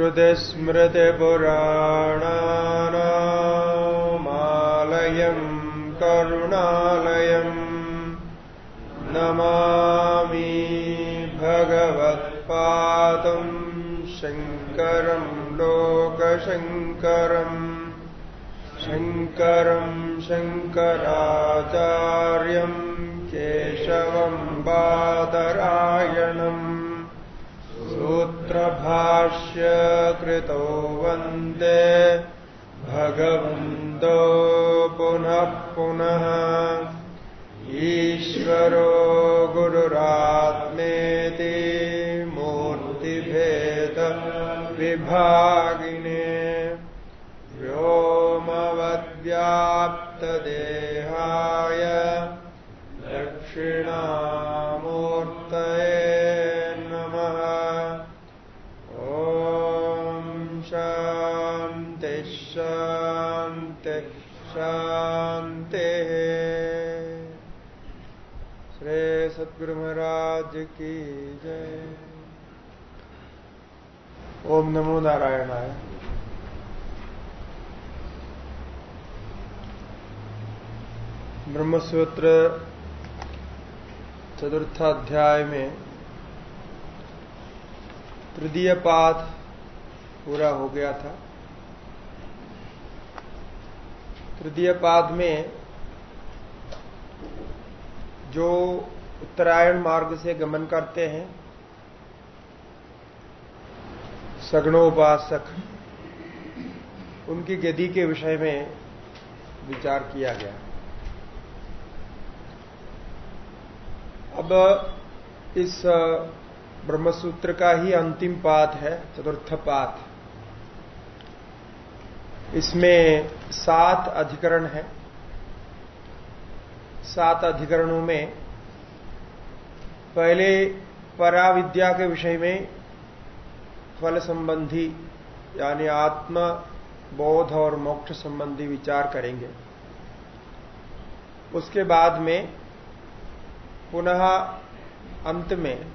श्रुतिस्मृतिपुराणानामालयम् करुणालयम् नमामि भगवत्पादम् शङ्करम् लोकशङ्करम् शङ्करम् शङ्कराचार्यम् केशवम् बादरायणम् सूत्रभाष्य कृतो वंदे। भगवन्तो पुनः पुनः। ईश्वरो गुरुरात्मेति मूर्तिभेद विभागिने। व्योमवद्व्याप्तदेहाय सद्गुरु महाराज की जय। ओम नमो नारायणाय। ब्रह्मसूत्र चतुर्थाध्याय में तृतीय पाठ पूरा हो गया था। तृतीय पाद में जो उत्तरायण मार्ग से गमन करते हैं। सगणोपासक, उनकी गति के विषय में विचार किया गया। अब इस ब्रह्मसूत्र का ही अंतिम पाठ है, चतुर्थ पाठ इसमें सात अधिकरण है। सात अधिकरणों में पहले पराविद्या के विषय में फल संबंधी, यानी आत्म, बोध और मोक्ष संबंधी विचार करेंगे। उसके बाद में पुनः अंत में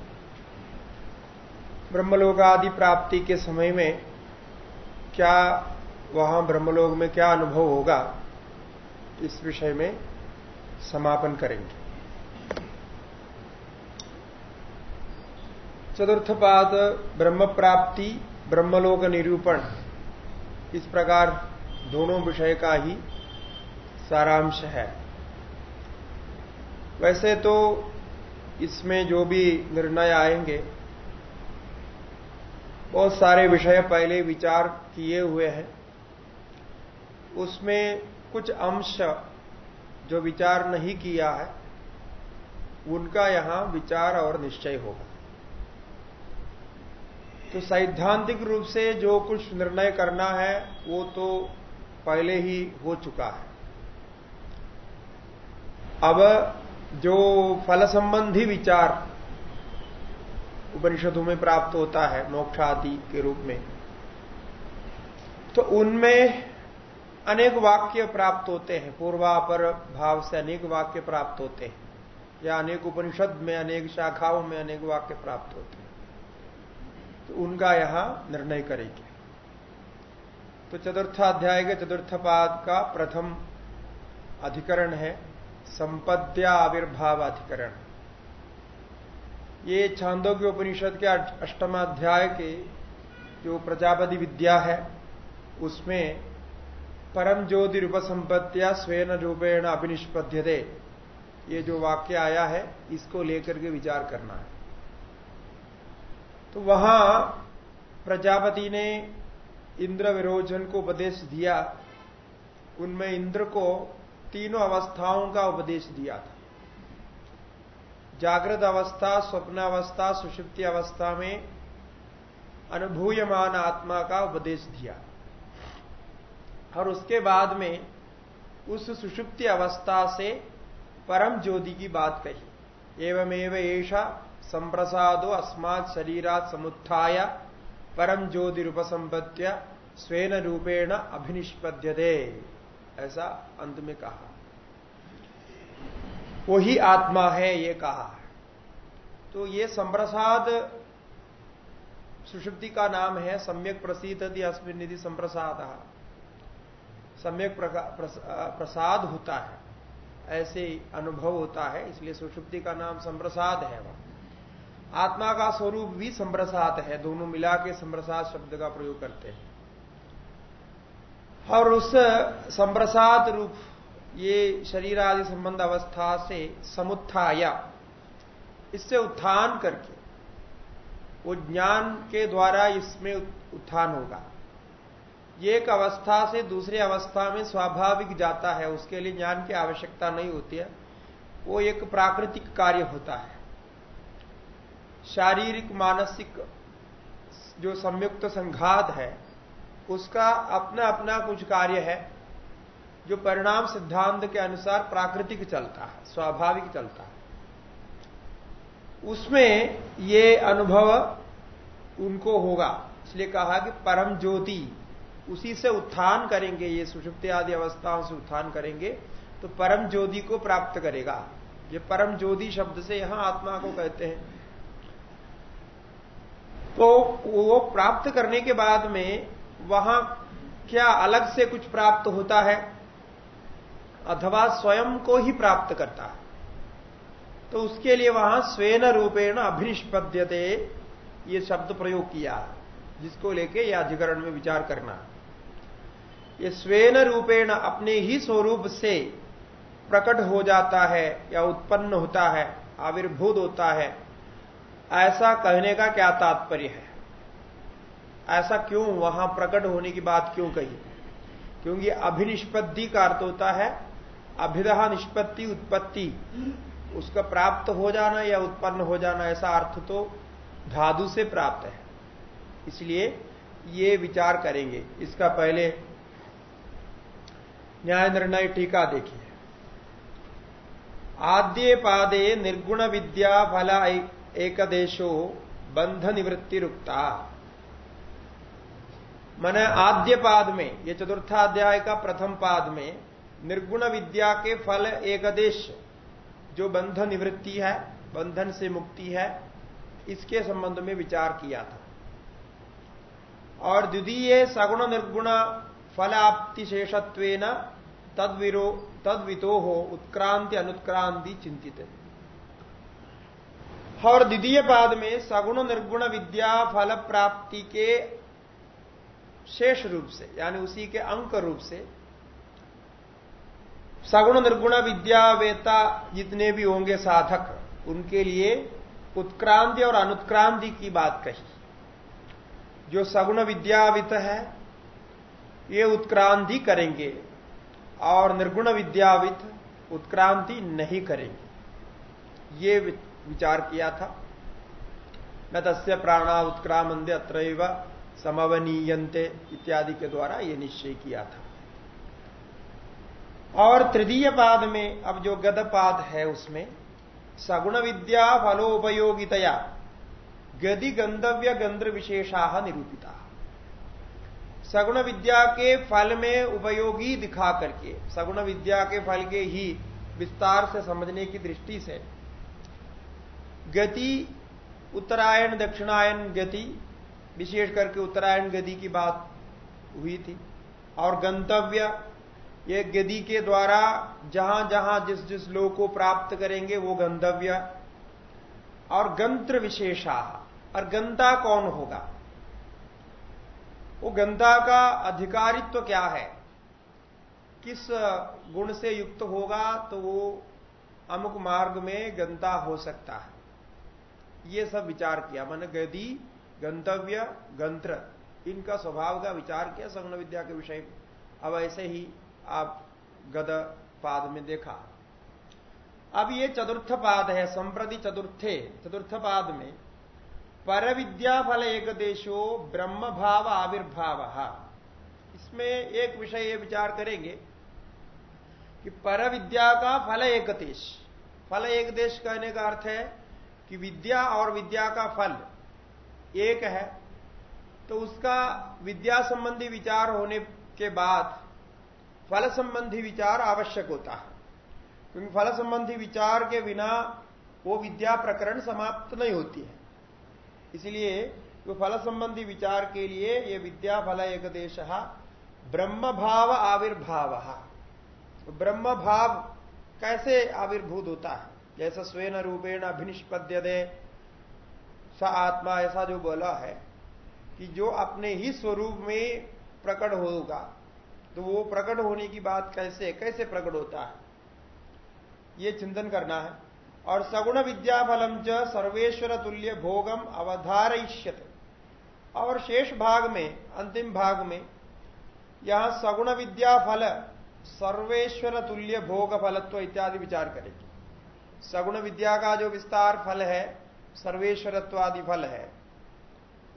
ब्रह्मलोक आदि प्राप्ति के समय में क्या वहाँ ब्रह्मलोक में क्या अनुभव होगा, इस विषय में समापन करेंगे। चतुर्थ पाद ब्रह्म प्राप्ति ब्रह्मलोक निरूपण इस प्रकार दोनों विषय का ही सारांश है। वैसे तो इसमें जो भी निर्णय आएँगे, बहुत सारे विषय पहले विचार किए हुए हैं। उसमें कुछ अंश जो विचार नहीं किया है, उनका यहाँ विचार और निश्चय होगा। तो सैद्धांतिक रूप से जो कुछ निर्णय करना है, वो तो पहले ही हो चुका है। अब जो फल संबंधी विचार उपनिषदों में प्राप्त होता है मोक्ष आदि के रूप में तो उनमें अनेक वाक्य प्राप्त होते हैं। पूर्वापर भाव से अनेक वाक्य प्राप्त होते हैं, या अनेक उपनिषद में, अनेक शाखाओं में अनेक वाक्य प्राप्त होते हैं। तो उनका यहाँ निर्णय करेंगे। तो चतुर्थाध्याय के चतुर्थ पाद का प्रथम अधिकरण है, संपद्या आविर्भाव अधिकरण। ये छांदोग्य उपनिषद के अष्टमाध्याय के जो प्रजापति विद्या है, उसमें परम ज्योति रूप संपत्तिया स्वेन रूपेण अभिनिष्पद्यते। ये जो वाक्य आया है, इसको लेकर के विचार करना है। तो वहाँ प्रजापति ने इंद्र विरोचन को उपदेश दिया। उनमें इंद्र को तीनों अवस्थाओं का उपदेश दिया था। जागृत अवस्था, स्वप्न अवस्था, सुषुप्ति अवस्था में अनुभूयमान आत्मा का उपदेश दिया। और उसके बाद में उस सुषुप्ति अवस्था से परम ज्योति की बात कही। एवमेव ऐसा संप्रसादो अस्मात् शरीरात समुत्थाय परम ज्योति रूपसंपत्य स्वेन रूपेण अभिनिष्पद्यते। ऐसा अंत में कहा। वही आत्मा है, ये कहा तो ये संप्रसाद सुषुप्ति का नाम है, सम्यक प्रसिद्ध अस्मिन निधि संप्रसाद। सम्यक प्रसाद होता है, ऐसे अनुभव होता है, इसलिए सुषुप्ति का नाम संप्रसाद है वह। आत्मा का स्वरूप भी संप्रसात है, दोनों मिला के संप्रसाद शब्द का प्रयोग करते हैं। और उस संप्रसाद रूप, ये शरीर आदि संबंध अवस्था से समुत्थाया, इससे उत्थान करके, वो ज्ञान के द्वारा इसमें उत्थान होगा। ये एक अवस्था से दूसरी अवस्था में स्वाभाविक जाता है, उसके लिए ज्ञान की आवश्यकता नहीं होती है, वो एक प्राकृतिक कार्य होता है। शारीरिक मानसिक जो संयुक्त संघात है, उसका अपना अपना कुछ कार्य है, जो परिणाम सिद्धांत के अनुसार प्राकृतिक चलता है, स्वाभाविक चलता है। उसमें ये अनुभव उनको होगा, इसलिए कहा कि परम ज्योति, उसी से उत्थान करेंगे, ये सुषुप्ति आदि अवस्थाओं से उत्थान करेंगे तो परम ज्योति को प्राप्त करेगा। ये परम ज्योति शब्द से यहाँ आत्मा को कहते हैं। तो वो प्राप्त करने के बाद में वहाँ क्या अलग से कुछ प्राप्त होता है? अथवा स्वयं को ही प्राप्त करता है। तो उसके लिए वहाँ स्वेन रूपेण अभिनिष्पद्यते, ये शब्द प्रयोग किया, जिसको लेके यह अधिकरण में विचार करना। ये स्वेन रूपेण अपने ही स्वरूप से प्रकट हो जाता है या उत्पन्न होता है, आविर्भूत होता है। ऐसा कहने का क्या तात्पर्य है? ऐसा क्यों वहाँ प्रकट होने की बात क्यों कही? क्योंकि अभिनिष्पत्ति का अर्थ होता है, अभिदहा निष्पत्ति उत्पत्ति। उसका प्राप्त हो जाना या उत्पन्न हो जाना, ऐसा अर्थ तो धादु से प्राप्त है। इसलिए ये विचार करेंगे। इसका पहले न्याय निर्णय टीका देखिए। आद्य पादे निर्गुण विद्या फल एक देशो बंध निवृत्ति रुकता मन आद्य पाद में, ये चतुर्थाध्याय का प्रथम पाद में, निर्गुण विद्या के फल एकदेश, जो बंध निवृत्ति है, बंधन से मुक्ति है, इसके संबंध में विचार किया था। और द्वितीय सगुण निर्गुण फलाप्ति शेषत्व तद्विरो तद्वितो हो उत्क्रांति अनुत्क्रांति चिंतित। और द्वितीय पाद में सगुण निर्गुण विद्या फल प्राप्ति के शेष रूप से, यानी उसी के अंक रूप से, सगुण निर्गुण विद्यावेता जितने भी होंगे साधक, उनके लिए उत्क्रांति और अनुत्क्रांति की बात कही। जो सगुण विद्यावित है, ये उत्क्रांति करेंगे और निर्गुण विद्यावित उत्क्रांति नहीं करेंगे। ये विचार किया था। न तस्य प्राणा उत्क्रामंदे अत्र समवनीयंते इत्यादि के द्वारा ये निश्चय किया था। और तृतीय पाद में, अब जो गद पाद है उसमें, सगुण विद्या फलोपयोगितया गति गंधव्य गंध्र विशेषा निरूपिता। सगुण विद्या के फल में उपयोगी दिखा करके, सगुण विद्या के फल के ही विस्तार से समझने की दृष्टि से गति, उत्तरायण, दक्षिणायन गति, विशेष करके उत्तरायण गति की बात हुई थी। और गंतव्य, ये गति के द्वारा जहाँ जहाँ जिस जिस लोग को प्राप्त करेंगे वो गंतव्य। और गंत्र विशेषा, और गंता कौन होगा? वो गंता का अधिकारित्व तो क्या है? किस गुण से युक्त होगा तो वो अमुक मार्ग में गंता हो सकता है। ये सब विचार किया। मैंने गदी, गंतव्य, गंत्र, इनका स्वभाव का विचार किया सगुण विद्या के विषय में। अब ऐसे ही आप गद पाद में देखा। अब ये चतुर्थ पाद है, संप्रति चतुर्थे। चतुर्थ पाद में पर विद्या फल एक देशो ब्रह्म भाव आविर्भाव। इसमें एक विषय ये विचार करेंगे कि पर विद्या का फल एक देश फल एक देश कहने का अर्थ है कि विद्या और विद्या का फल एक है तो उसका विद्या संबंधी विचार होने के बाद फल संबंधी विचार आवश्यक होता है। क्योंकि फल संबंधी विचार के बिना वो विद्या प्रकरण समाप्त नहीं होती है। इसलिए तो फल संबंधी विचार के लिए ये विद्या फल एक देश ब्रह्म भाव आविर्भाव। ब्रह्म भाव कैसे आविर्भूत होता है? जैसा स्वेन रूपेण अभिनिष्पद्य दे स आत्मा ऐसा जो बोला है कि जो अपने ही स्वरूप में प्रकट होगा तो वो प्रकट होने की बात कैसे कैसे प्रकट होता है? ये चिंतन करना है। और सगुण विद्याफलम च सर्वेश्वर तुल्य भोगम अवधारयिष्यत। और शेष भाग में, अंतिम भाग में, यहाँ सगुण विद्या फल सर्वेश्वर तुल्य भोग फलत्व इत्यादि विचार करेगी। सगुण विद्या का जो विस्तार फल है, सर्वेश्वरत्वादि फल है,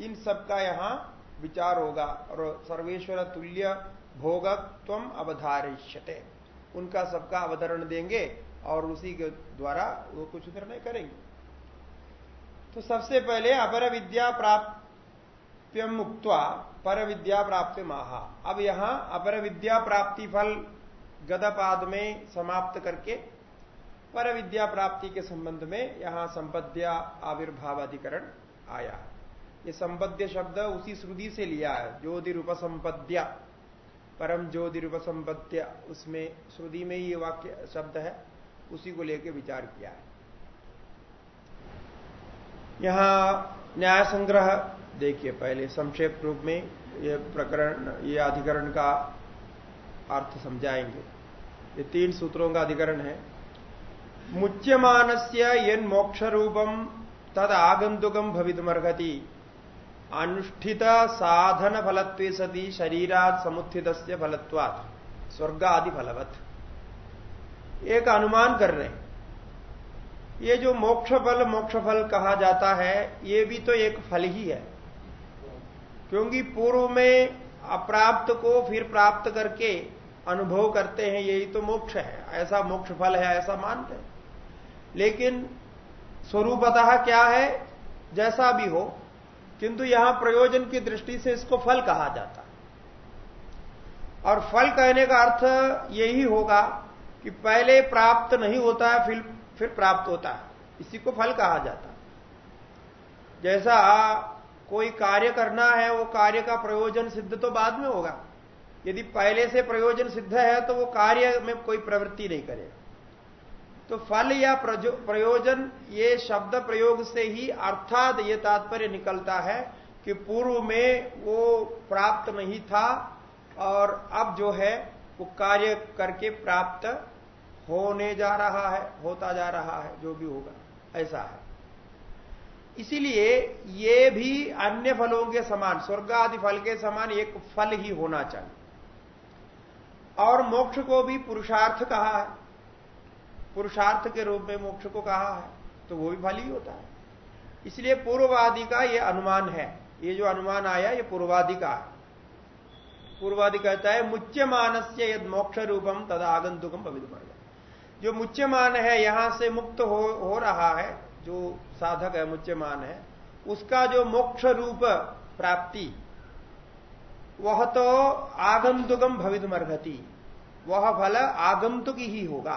इन सब का यहाँ विचार होगा और सर्वेश्वर तुल्य भोगत्व अवधारिष्यते। उनका सबका अवतरण देंगे और उसी के द्वारा वो कुछ निर्णय करेंगे। तो सबसे पहले अपर विद्या प्राप्त मुक्त पर विद्या प्राप्ति महा अब यहाँ अपर विद्या प्राप्ति फल गदपाद में समाप्त करके पर विद्या प्राप्ति के संबंध में यहाँ संपद्या आविर्भाव अधिकरण आया। ये संपद्य शब्द उसी श्रुति से लिया है ज्योतिरूप संपद्या परम ज्योतिरूप संपद्य उसमें श्रुति में ये वाक्य शब्द है, उसी को लेकर विचार किया है। यहाँ न्याय संग्रह, देखिए पहले संक्षेप रूप में ये प्रकरण, ये अधिकरण का अर्थ समझाएँगे। ये तीन सूत्रों का अधिकरण है। मुच्यमान से यन मोक्ष रूपम तद आगंतुकम भवितमर्हति। अनुष्ठित साधन फलत्व सती शरीरात समुत्थित फलत्वात्। स्वर्ग आदि फलवत एक अनुमान कर रहे ये जो मोक्ष फल मोक्ष फल कहा जाता है, ये भी तो एक फल ही है। क्योंकि पूर्व में अप्राप्त को फिर प्राप्त करके अनुभव करते हैं, यही तो मोक्ष है। ऐसा मोक्ष फल है, ऐसा मानते हैं। लेकिन स्वरूपतः क्या है? जैसा भी हो, किंतु यहाँ प्रयोजन की दृष्टि से इसको फल कहा जाता है। और फल कहने का अर्थ यही होगा कि पहले प्राप्त नहीं होता है, फिर फिर प्राप्त होता है। इसी को फल कहा जाता है। जैसा कोई कार्य करना है, वो कार्य का प्रयोजन सिद्ध तो बाद में होगा। यदि पहले से प्रयोजन सिद्ध है तो वो कार्य में कोई प्रवृत्ति नहीं करेगा। तो फल या प्रयोजन, ये शब्द प्रयोग से ही अर्थात ये तात्पर्य निकलता है कि पूर्व में वो प्राप्त नहीं था और अब जो है वो कार्य करके प्राप्त होने जा रहा है, होता जा रहा है, जो भी होगा, ऐसा है। इसीलिए ये भी अन्य फलों के समान, स्वर्ग आदि फल के समान एक फल ही होना चाहिए। और मोक्ष को भी पुरुषार्थ कहा है। पुरुषार्थ के रूप में मोक्ष को कहा है तो वो भी फल ही होता है। इसलिए पूर्ववादी का यह अनुमान है। ये जो अनुमान आया ये पूर्वादि का पूर्वादि कहता है मुच्यमान से यद मोक्ष रूपम तद आगंतुकम पवित्र जो मुच्यमान है यहाँ से मुक्त हो, हो रहा है जो साधक है मुच्यमान है उसका जो मोक्ष रूप प्राप्ति वह तो आगंतुकम भवित मर्घति वह फल आगंतुक ही होगा।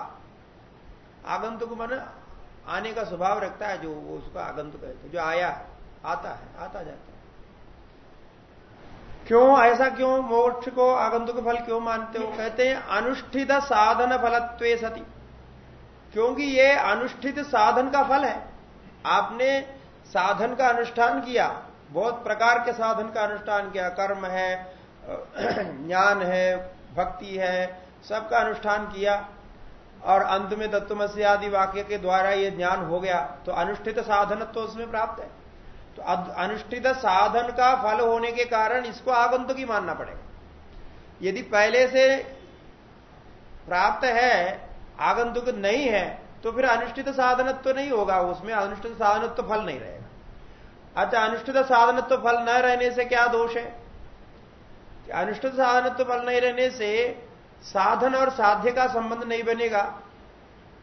आगंतुक मन आने का स्वभाव रखता है, जो वो उसका आगंतुक है, जो आया, आता है, आता जाता है। क्यों, ऐसा क्यों, मोक्ष को आगंतुक फल क्यों मानते हो? कहते हैं, अनुष्ठित साधन फलत्वे सती। क्योंकि ये अनुष्ठित साधन का फल है। आपने साधन का अनुष्ठान किया, बहुत प्रकार के साधन का अनुष्ठान किया, कर्म है, ज्ञान है, भक्ति है, सबका अनुष्ठान किया। और अंत में तत्वमसी आदि वाक्य के द्वारा ये ज्ञान हो गया तो अनुष्ठित साधन तो उसमें प्राप्त है। तो अनुष्ठित साधन का फल होने के कारण इसको आगंतुक ही मानना पड़ेगा। यदि पहले से प्राप्त है, आगंतुक नहीं है तो फिर अनुष्ठित साधनत्व तो नहीं होगा, उसमें अनुष्ठित साधनत्व तो फल नहीं रहेगा। अच्छा अनुष्ठित साधनत्व तो फल न रहने से क्या दोष है? अनुष्ठित साधनत्व फल नहीं रहने से साधन और साध्य का संबंध नहीं बनेगा।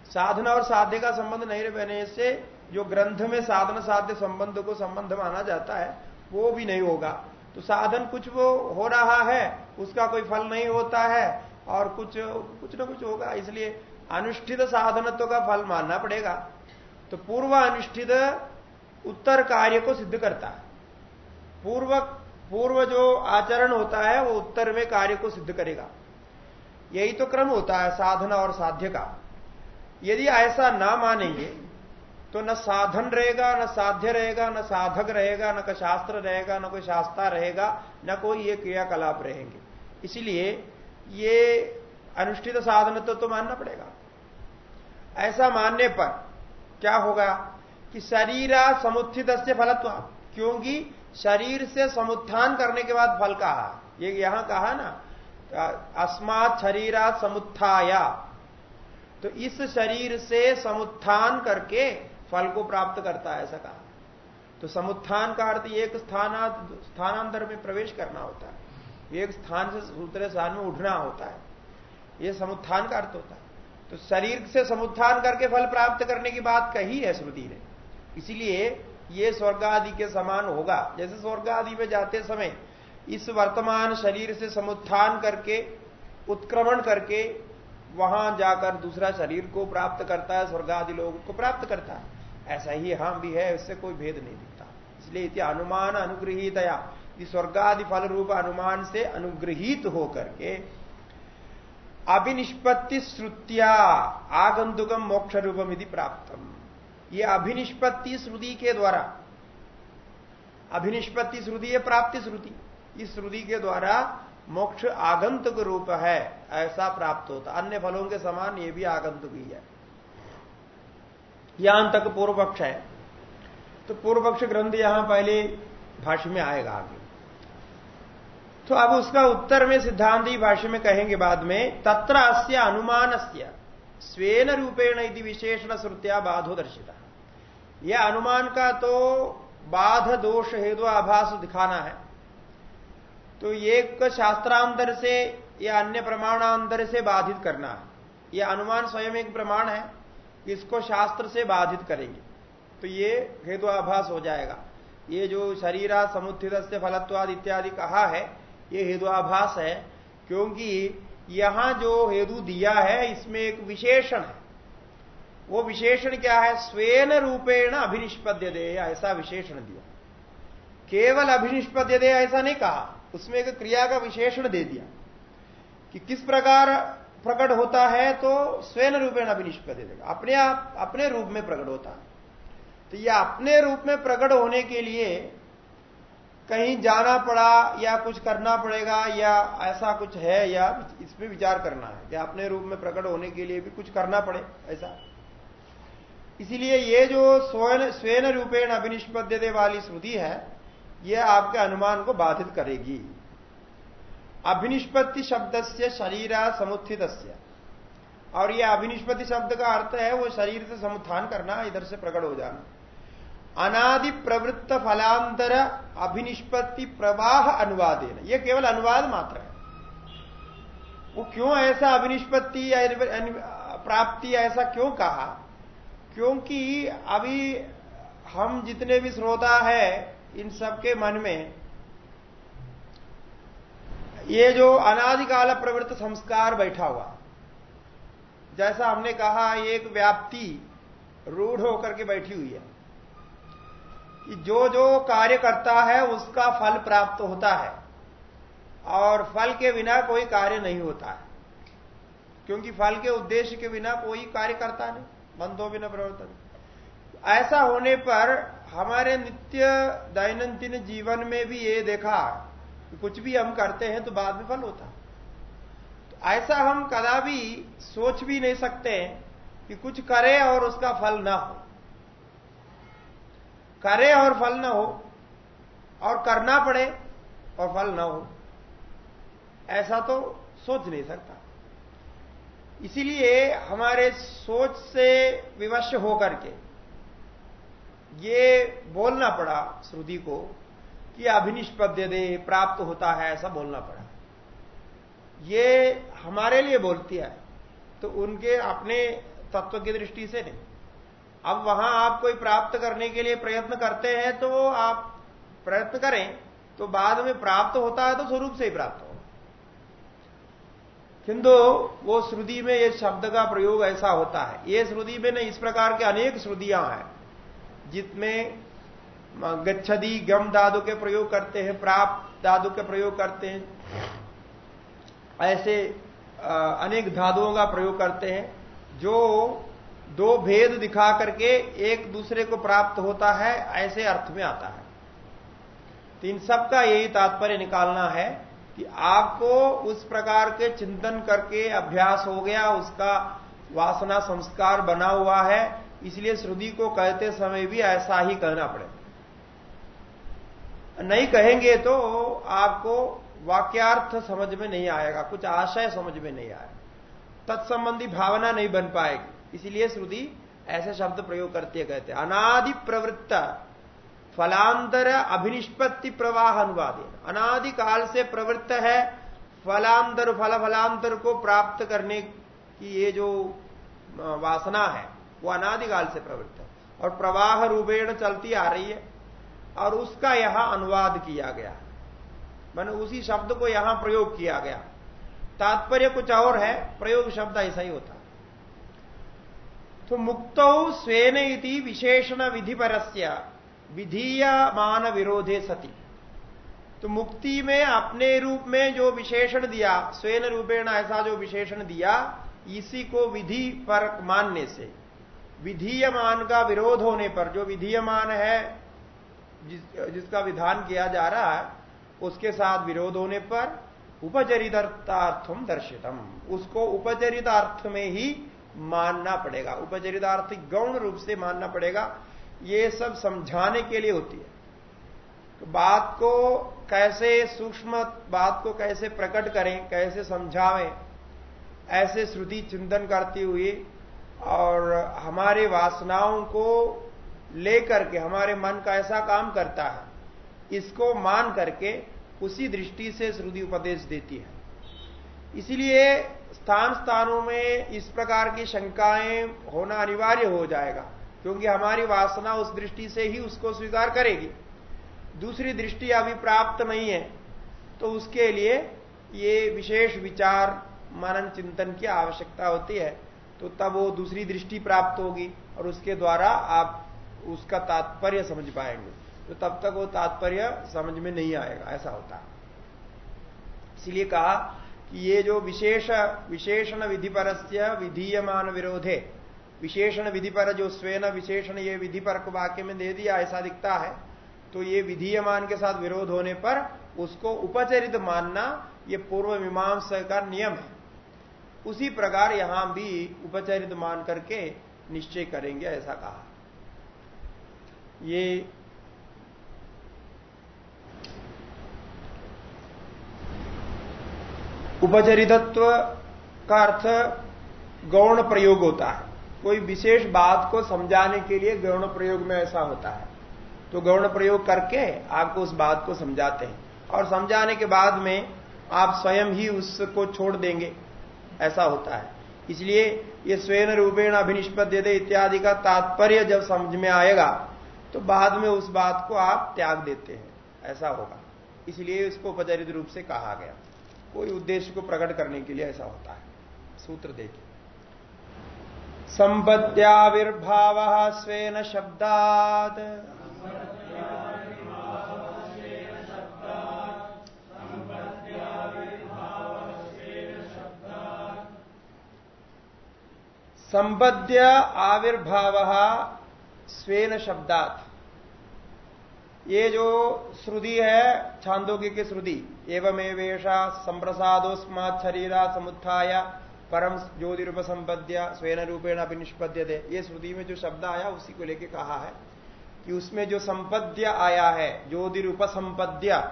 साधन और साध्य का संबंध नहीं बने से जो ग्रंथ में साधन साध्य संबंध को संबंध माना जाता है, वो भी नहीं होगा। तो साधन कुछ वो हो रहा है, उसका कोई फल नहीं होता है, और कुछ कुछ ना कुछ होगा। इसलिए अनुष्ठित साधनत्व का फल मानना पड़ेगा। तो पूर्व अनुष्ठित उत्तर कार्य को सिद्ध करता है। पूर्व पूर्व जो आचरण होता है, वो उत्तर में कार्य को सिद्ध करेगा। यही तो क्रम होता है साधना और साध्य का। यदि ऐसा ना मानेंगे तो न साधन रहेगा न साध्य रहेगा न साधक रहेगा न कोई शास्त्र रहेगा न कोई शास्त्रा रहेगा न कोई ये क्रियाकलाप रहेंगे। इसलिए ये अनुष्ठित साधन तो, तो मानना पड़ेगा। ऐसा मानने पर क्या होगा कि शरीरा समुत्थित से फलत्व क्योंकि शरीर से समुत्थान करने के बाद फल कहा? ये यहाँ कहा ना अस्मात शरीरा समुत्थाया। तो इस शरीर से समुत्थान करके फल को प्राप्त करता है ऐसा कहा। तो समुत्थान का अर्थ एक स्थान, स्थानांतर में प्रवेश करना होता है। एक स्थान से दूसरे स्थान में उठना होता है। यह समुत्थान का अर्थ होता है। तो शरीर से समुत्थान करके फल प्राप्त करने की बात कही है श्रुति ने। इसीलिए ये स्वर्ग आदि के समान होगा। जैसे स्वर्ग आदि में जाते समय इस वर्तमान शरीर से समुत्थान करके, उत्क्रमण करके, वहाँ जाकर दूसरा शरीर को प्राप्त करता है स्वर्ग आदि लोगों को प्राप्त करता है। ऐसा ही हम भी है, इससे कोई भेद नहीं दिखता। इसलिए इति अनुमान अनुग्रहितया स्वर्गादि फल रूप अनुमान से अनुग्रहित होकर के, अभिनिष्पत्ति श्रुतिया आगंतुकम मोक्ष रूपम यदि प्राप्तम। ये अभिनिष्पत्ति श्रुति के द्वारा, अभिनिष्पत्ति श्रुति है प्राप्ति श्रुति। इस श्रुति के द्वारा मोक्ष आगंतुक रूप है, ऐसा प्राप्त होता। अन्य फलों के समान ये भी आगंतुक ही है। यहाँ तक पूर्व पक्ष है। तो पूर्व पक्ष ग्रंथ यहाँ पहले भाष्य में आएगा आगे। तो अब उसका उत्तर में सिद्धांत भाष्य में कहेंगे बाद में, तत्र अस्य अनुमान स्वेन रूपेण यदि विशेषण श्रुतिया बाधो दर्शिता। यह अनुमान का तो बाध, दोष, हेतु, आभास दिखाना है। तो एक शास्त्रांतर से या अन्य प्रमाणांतर से बाधित करना है। यह अनुमान स्वयं एक प्रमाण है, इसको शास्त्र से बाधित करेंगे। तो ये हेतु आभास हो जाएगा। ये जो शरीरा समुत्थित फलत्वाद इत्यादि कहा है, ये हेतु आभास है, क्योंकि यहाँ जो हेतु दिया है, इसमें एक विशेषण है। वो विशेषण क्या है? स्वेन रूपेण अभिनिष्पद्य दे ऐसा विशेषण दिया। केवल अभिनिष्पद्य दे ऐसा नहीं कहा। उसमें एक क्रिया का विशेषण दे दिया कि किस प्रकार प्रकट होता है तो स्वयं रूपेण अभिनिष्पद देगा। अपने आप, अपने रूप में प्रकट होता है। तो यह अपने रूप में प्रकट होने के लिए कहीं जाना पड़ा या कुछ करना पड़ेगा या ऐसा कुछ है या इसमें विचार करना है या अपने रूप में प्रकट होने के लिए भी कुछ करना पड़े, ऐसा। इसीलिए ये जो स्वयं स्वयं रूपेण अभिनिष्पद्यते वाली श्रुति है यह आपके अनुमान को बाधित करेगी। अभिनिष्पत्ति शब्द से शरीरा समुत्थित और यह अभिनिष्पत्ति शब्द का अर्थ है, वो शरीर से समुत्थान करना, इधर से प्रकट हो जाना। अनादि प्रवृत्त फलांतर अभिनिष्पत्ति प्रवाह अनुवाद यह केवल अनुवाद मात्र है। वो क्यों ऐसा अभिनिष्पत्ति प्राप्ति ऐसा क्यों कहा? क्योंकि अभी हम जितने भी श्रोता है इन सबके मन में ये जो अनादिकाल प्रवृत्त संस्कार बैठा हुआ। जैसा हमने कहा एक व्याप्ति रूढ़ होकर के बैठी हुई है कि जो जो कार्य करता है, उसका फल प्राप्त होता है और फल के बिना कोई कार्य नहीं होता है। क्योंकि फल के उद्देश्य के बिना कोई कार्य करता नहीं, बंधो बिना प्रवर्तन। ऐसा होने पर हमारे नित्य दैनंदिन जीवन में भी ये देखा कुछ भी हम करते हैं तो बाद में फल होता। तो ऐसा हम कदा भी सोच भी नहीं सकते कि कुछ करे और उसका फल ना हो। करे और फल ना हो, और करना पड़े और फल ना हो। ऐसा तो सोच नहीं सकता। इसीलिए हमारे सोच से विवश होकर के ये बोलना पड़ा श्रुति को कि अभिनिष्पद्य दे प्राप्त होता है, ऐसा बोलना पड़ा। ये हमारे लिए बोलती है तो उनके अपने तत्व की दृष्टि से नहीं। अब वहाँ आप कोई प्राप्त करने के लिए प्रयत्न करते हैं तो आप प्रयत्न करें तो बाद में प्राप्त होता है तो स्वरूप से ही प्राप्त हो। किंतु वो श्रुति में ये शब्द का प्रयोग ऐसा होता है। ये श्रुति में नहीं, इस प्रकार के अनेक श्रुतियाँ हैं। जिसमें गच्छदी गम धादु के प्रयोग करते हैं प्राप्त धादु के प्रयोग करते हैं, ऐसे अनेक धातुओं का प्रयोग करते हैं, जो दो भेद दिखा करके एक दूसरे को प्राप्त होता है, ऐसे अर्थ में आता है। तो इन सब का यही तात्पर्य निकालना है कि आपको उस प्रकार के चिंतन करके अभ्यास हो गया, उसका वासना संस्कार बना हुआ है इसलिए श्रुति को कहते समय भी ऐसा ही कहना पड़ेगा नहीं कहेंगे तो आपको वाक्यार्थ समझ में नहीं आएगा, कुछ आशय समझ में नहीं आएगा। तत्संबंधी भावना नहीं बन पाएगी। इसलिए श्रुति ऐसे शब्द प्रयोग करते कहते अनादि प्रवृत्त फलांतर अभिनिष्पत्ति प्रवाह अनुवाद अनादि काल से प्रवृत्त है फलांतर, फल फलांतर को प्राप्त करने की ये जो वासना है वो अनादिकाल से प्रवृत्त है। और प्रवाह रूपेण चलती आ रही है, और उसका यहाँ अनुवाद किया गया। मैंने उसी शब्द को यहाँ प्रयोग किया गया। तात्पर्य कुछ और है, प्रयोग शब्द ऐसा ही होता। तो मुक्त स्वेन इति विशेषण विधि परस्य विधीयमान विरोधे सती। तो मुक्ति में अपने रूप में जो विशेषण दिया, स्वेन रूपेण ऐसा जो विशेषण दिया, इसी को विधि पर मानने से। विधीयमान का विरोध होने पर जो विधीयमान है जिस, जिसका विधान किया जा रहा है उसके साथ विरोध होने पर उपचरितार्थम दर्शितम। उसको उपचरितार्थ में ही मानना पड़ेगा। उपचरितार्थ गौण रूप से मानना पड़ेगा। ये सब समझाने के लिए होती है। तो बात को कैसे सूक्ष्म बात को कैसे प्रकट करें कैसे समझावें ऐसे श्रुति चिंतन करती हुई और हमारे वासनाओं को लेकर के हमारे मन का ऐसा काम करता है, इसको मान करके उसी दृष्टि से श्रुति उपदेश देती है। इसलिए स्थान स्थानों में इस प्रकार की शंकाएँ होना अनिवार्य हो जाएगा, क्योंकि हमारी वासना उस दृष्टि से ही उसको स्वीकार करेगी। दूसरी दृष्टि अभी प्राप्त नहीं है तो उसके लिए ये विशेष विचार, मनन चिंतन की आवश्यकता होती है। तो तब वो दूसरी दृष्टि प्राप्त होगी और उसके द्वारा आप उसका तात्पर्य समझ पाएँगे। तो तब तक वो तात्पर्य समझ में नहीं आएगा, ऐसा होता इसलिए कहा कि ये जो विशेष, विशेषण विधि परस्य विधीयमान विरोधे, विशेषण विधि पर जो स्वेन, विशेषण ये विधि पर वाक्य में दे दिया, ऐसा दिखता है तो ये विधीयमान के साथ विरोध होने पर उसको उपचरित मानना ये पूर्व मीमांसा का नियम है। उसी प्रकार यहाँ भी उपचरित मान करके निश्चय करेंगे, ऐसा कहा। ये उपचरितत्व का अर्थ गौण प्रयोग होता है। कोई विशेष बात को समझाने के लिए गौण प्रयोग में ऐसा होता है। तो गौण प्रयोग करके आपको उस बात को समझाते हैं। और समझाने के बाद में आप स्वयं ही उसको छोड़ देंगे। ऐसा होता है। इसलिए ये स्वयं रूपेण अभिनिष्पद्य इत्यादि का तात्पर्य जब समझ में आएगा तो बाद में उस बात को आप त्याग देते हैं। ऐसा होगा। इसलिए इसको उपचरित रूप से कहा गया। कोई उद्देश्य को प्रकट करने के लिए ऐसा होता है। सूत्र देखिए। संपत्त्याविर्भाव स्वेन शब्दात संबद्ध आविर्भाव स्वेन शब्दात। ये जो श्रुति है, छांदोग्य की श्रुति एवं एवेशा शरीरा समुत्थाय परम ज्योतिरूप संपद्य स्वेन रूपेण अभिनिष्पद्य दे ये श्रुति में जो शब्द आया, उसी को लेके कहा है कि उसमें जो संपद्य आया है ज्योतिरूप संपद्य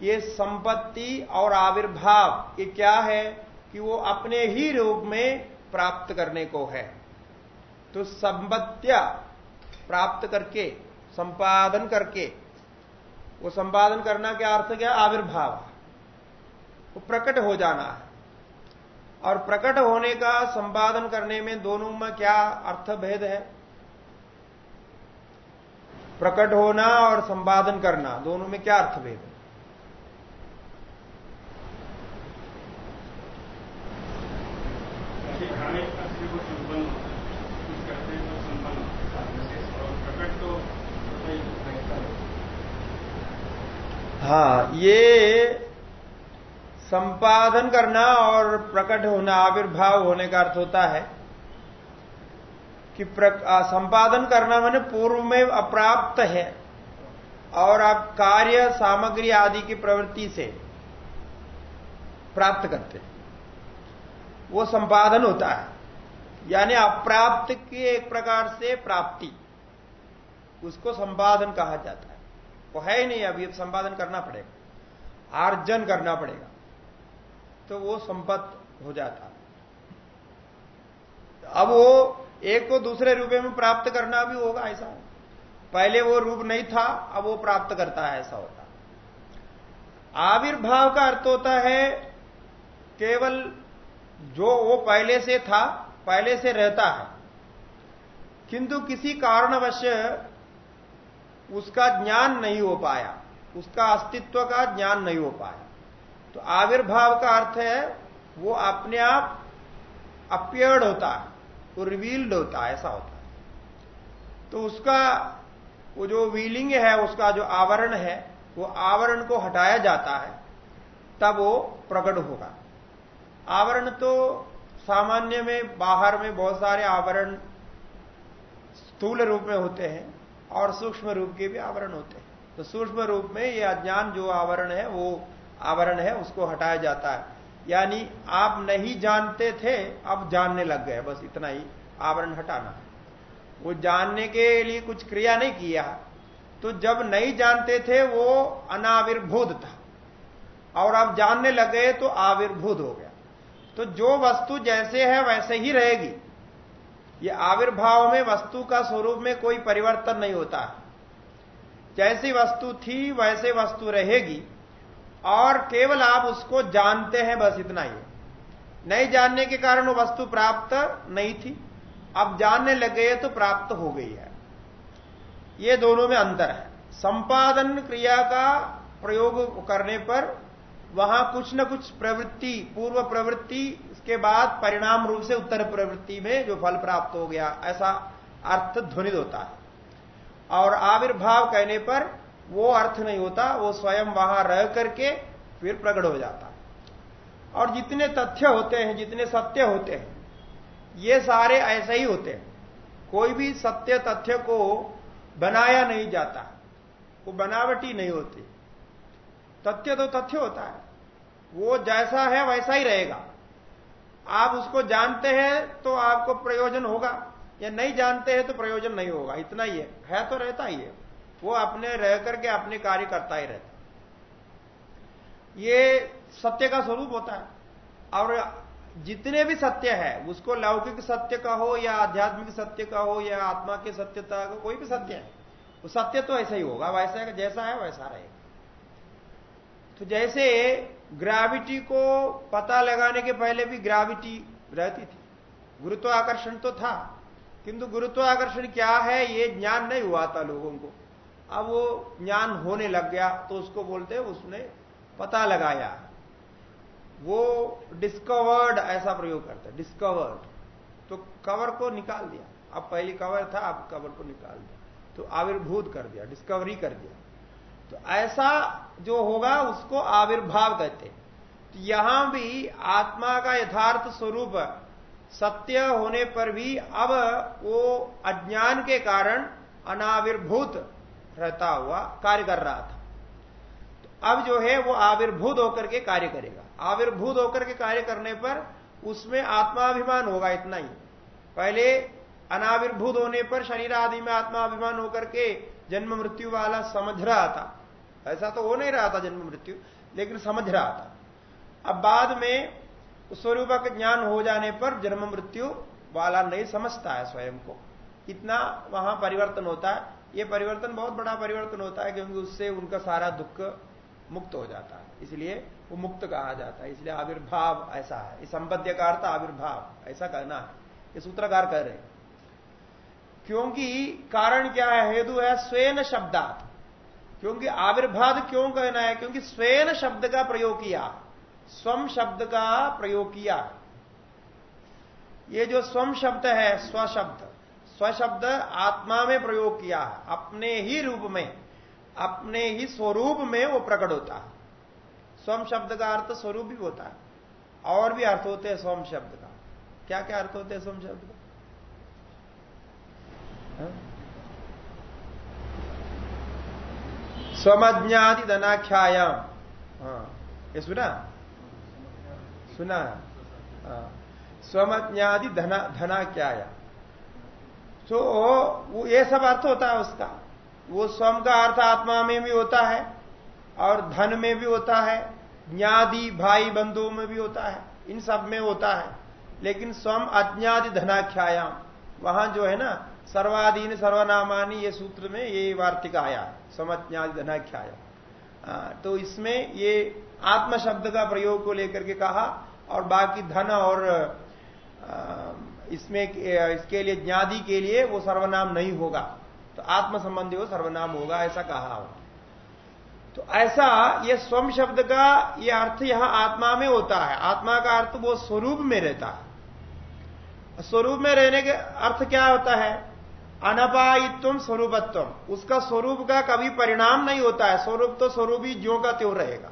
ये संपत्ति और आविर्भाव, ये क्या है कि वो अपने ही रूप में प्राप्त करने को है। तो संपत्तिया प्राप्त करके, संपादन करके, वो संपादन करना क्या अर्थ क्या आविर्भाव वो प्रकट हो जाना है। और प्रकट होने का, संपादन करने में दोनों में क्या अर्थ भेद है? प्रकट होना और संपादन करना, दोनों में क्या अर्थ भेद है? हाँ ये संपादन करना और प्रकट होना, आविर्भाव होने का अर्थ होता है कि संपादन करना मैंने पूर्व में अप्राप्त है और आप कार्य, सामग्री आदि की प्रवृत्ति से प्राप्त करते हैं। वो संपादन होता है। यानी अप्राप्त की एक प्रकार से प्राप्ति, उसको संपादन कहा जाता है। वो है ही नहीं अभी संपादन करना पड़ेगा। आर्जन करना पड़ेगा। तो वो संपत्त हो जाता। अब वो एक को दूसरे रूप में प्राप्त करना भी होगा, ऐसा पहले वो रूप नहीं था, अब वो प्राप्त करता है, ऐसा होता। आविर्भाव का अर्थ होता है, केवल जो वो पहले से था, पहले से रहता है। किंतु किसी कारणवश उसका ज्ञान नहीं हो पाया, उसका अस्तित्व का ज्ञान नहीं हो पाया। तो आविर्भाव का अर्थ है, वो अपने आप अपियर्ड होता है, वो रिवील्ड होता है, ऐसा होता है। तो उसका, वो जो व्हीलिंग है, उसका जो आवरण है, वो आवरण को हटाया जाता है, तब वो प्रकट होगा। आवरण तो सामान्य में, बाहर में बहुत सारे आवरण स्थूल रूप में होते हैं और सूक्ष्म रूप के भी आवरण होते हैं। तो सूक्ष्म रूप में ये अज्ञान जो आवरण है, वो आवरण है, उसको हटाया जाता है। यानी आप नहीं जानते थे, अब जानने लग गए। बस इतना ही, आवरण हटाना। वो जानने के लिए कुछ क्रिया नहीं किया। तो जब नहीं जानते थे, वो अनाविर्भूत था। और अब जानने लगे तो आविर्भूत हो गया। तो जो वस्तु जैसे है, वैसे ही रहेगी। ये आविर्भाव में, वस्तु का स्वरूप में कोई परिवर्तन नहीं होता। जैसी वस्तु थी, वैसे वस्तु रहेगी, और केवल आप उसको जानते हैं, बस इतना ही। नहीं जानने के कारण वो वस्तु प्राप्त नहीं थी। अब जानने लगे तो प्राप्त हो गई है। ये दोनों में अंतर है। संपादन क्रिया का प्रयोग करने पर वहाँ कुछ न कुछ प्रवृत्ति, पूर्व प्रवृत्ति इसके बाद परिणाम रूप से उत्तर प्रवृत्ति में जो फल प्राप्त हो गया, ऐसा अर्थ ध्वनित होता है। और आविर्भाव कहने पर वो अर्थ नहीं होता, वो स्वयं वहाँ रह करके फिर प्रकट हो जाता। और जितने तथ्य होते हैं, जितने सत्य होते हैं, ये सारे ऐसे ही होते हैं। कोई भी सत्य तथ्य को बनाया नहीं जाता, वो बनावटी नहीं होती। तथ्य तो तथ्य होता है, वो जैसा है वैसा ही रहेगा। आप उसको जानते हैं तो आपको प्रयोजन होगा। या नहीं जानते हैं तो प्रयोजन नहीं होगा। इतना ही है। है तो रहता ही है। वो अपने रह करके अपने कार्य करता ही रहता ये सत्य का स्वरूप होता है। और जितने भी सत्य है, उसको लौकिक सत्य का हो या आध्यात्मिक सत्य का हो या आत्मा के सत्यता का कोई भी सत्य है, वो सत्य तो ऐसा ही होगा। वैसा जैसा है, वैसा रहेगा। तो जैसे ग्रेविटी को पता लगाने के पहले भी ग्रेविटी रहती थी। गुरुत्वाकर्षण तो था, किंतु गुरुत्वाकर्षण क्या है, ये ज्ञान नहीं हुआ था लोगों को। अब वो ज्ञान होने लग गया तो उसको बोलते उसने पता लगाया। वो डिस्कवर्ड ऐसा प्रयोग करता है डिस्कवर्ड तो कवर को निकाल दिया। अब पहले कवर था, अब कवर को निकाल दिया। तो आविर्भूत कर दिया डिस्कवरी कर दिया। तो ऐसा जो होगा, उसको आविर्भाव कहते तो यहाँ भी आत्मा का यथार्थ स्वरूप सत्य होने पर भी अब वो अज्ञान के कारण अनाविर्भूत रहता हुआ कार्य कर रहा था। तो अब जो है, वो आविर्भूत होकर के कार्य करेगा। आविर्भूत होकर के कार्य करने पर उसमें आत्माभिमान होगा इतना ही। पहले अनाविर्भूत होने पर शरीर आदि में आत्माभिमान होकर के जन्म मृत्यु वाला समझ रहा था। ऐसा तो हो नहीं रहा था जन्म मृत्यु, लेकिन समझ रहा था। अब बाद में स्वरूप का ज्ञान हो जाने पर जन्म मृत्यु वाला नहीं समझता है स्वयं को। इतना वहाँ परिवर्तन होता है। ये परिवर्तन बहुत बड़ा परिवर्तन होता है क्योंकि उससे उनका सारा दुख मुक्त हो जाता है। इसलिए वो मुक्त कहा जाता है। इसलिए आविर्भाव ऐसा है। संबद्ध का अर्थ आविर्भाव, ऐसा कहना है। ये सूत्रकार कह रहे क्योंकि कारण क्या है? हेतु है स्वयं शब्दात। क्योंकि आविर्भाव क्यों कहना है? क्योंकि स्वयं शब्द का प्रयोग किया। स्वम शब्द का प्रयोग किया। ये जो स्वम शब्द है, स्वशब्द स्वशब्द आत्मा में प्रयोग किया। अपने ही रूप में, अपने ही स्वरूप में वो प्रकट होता। है स्वम शब्द का अर्थ स्वरूप भी होता है। और भी अर्थ होते हैं स्वम शब्द का। क्या क्या अर्थ होते हैं स्वम शब्द का? स्वमज्ञादि धनाख्यायाम हाँ ये सुना सुना स्वमज्ञादि धना धनाख्याया तो वो ये सब अर्थ होता है उसका। वो स्वम का अर्थ आत्मा में भी होता है और धन में भी होता है, ज्ञादि, भाई बंधुओं में भी होता है, इन सब में होता है। लेकिन स्वम अज्ञादि धनाख्यायाम, वहाँ जो है ना सर्वाधीन सर्वनामानी ये सूत्र में ये वार्तिक आया, समज्ञादि धनाख्याया। तो इसमें ये आत्म शब्द का प्रयोग को लेकर के कहा और बाकी धन और इसमें इसके लिए ज्ञादि के लिए वो सर्वनाम नहीं होगा। तो आत्म संबंधी वो सर्वनाम होगा, ऐसा कहा हो। तो ऐसा ये स्वम शब्द का ये अर्थ यहाँ आत्मा में होता है। आत्मा का अर्थ वो स्वरूप में रहता है। स्वरूप में रहने के अर्थ क्या होता है? अनपायित्व स्वरूपत्व। उसका स्वरूप का कभी परिणाम नहीं होता है। स्वरूप तो स्वरूप ही ज्यो का त्यों रहेगा।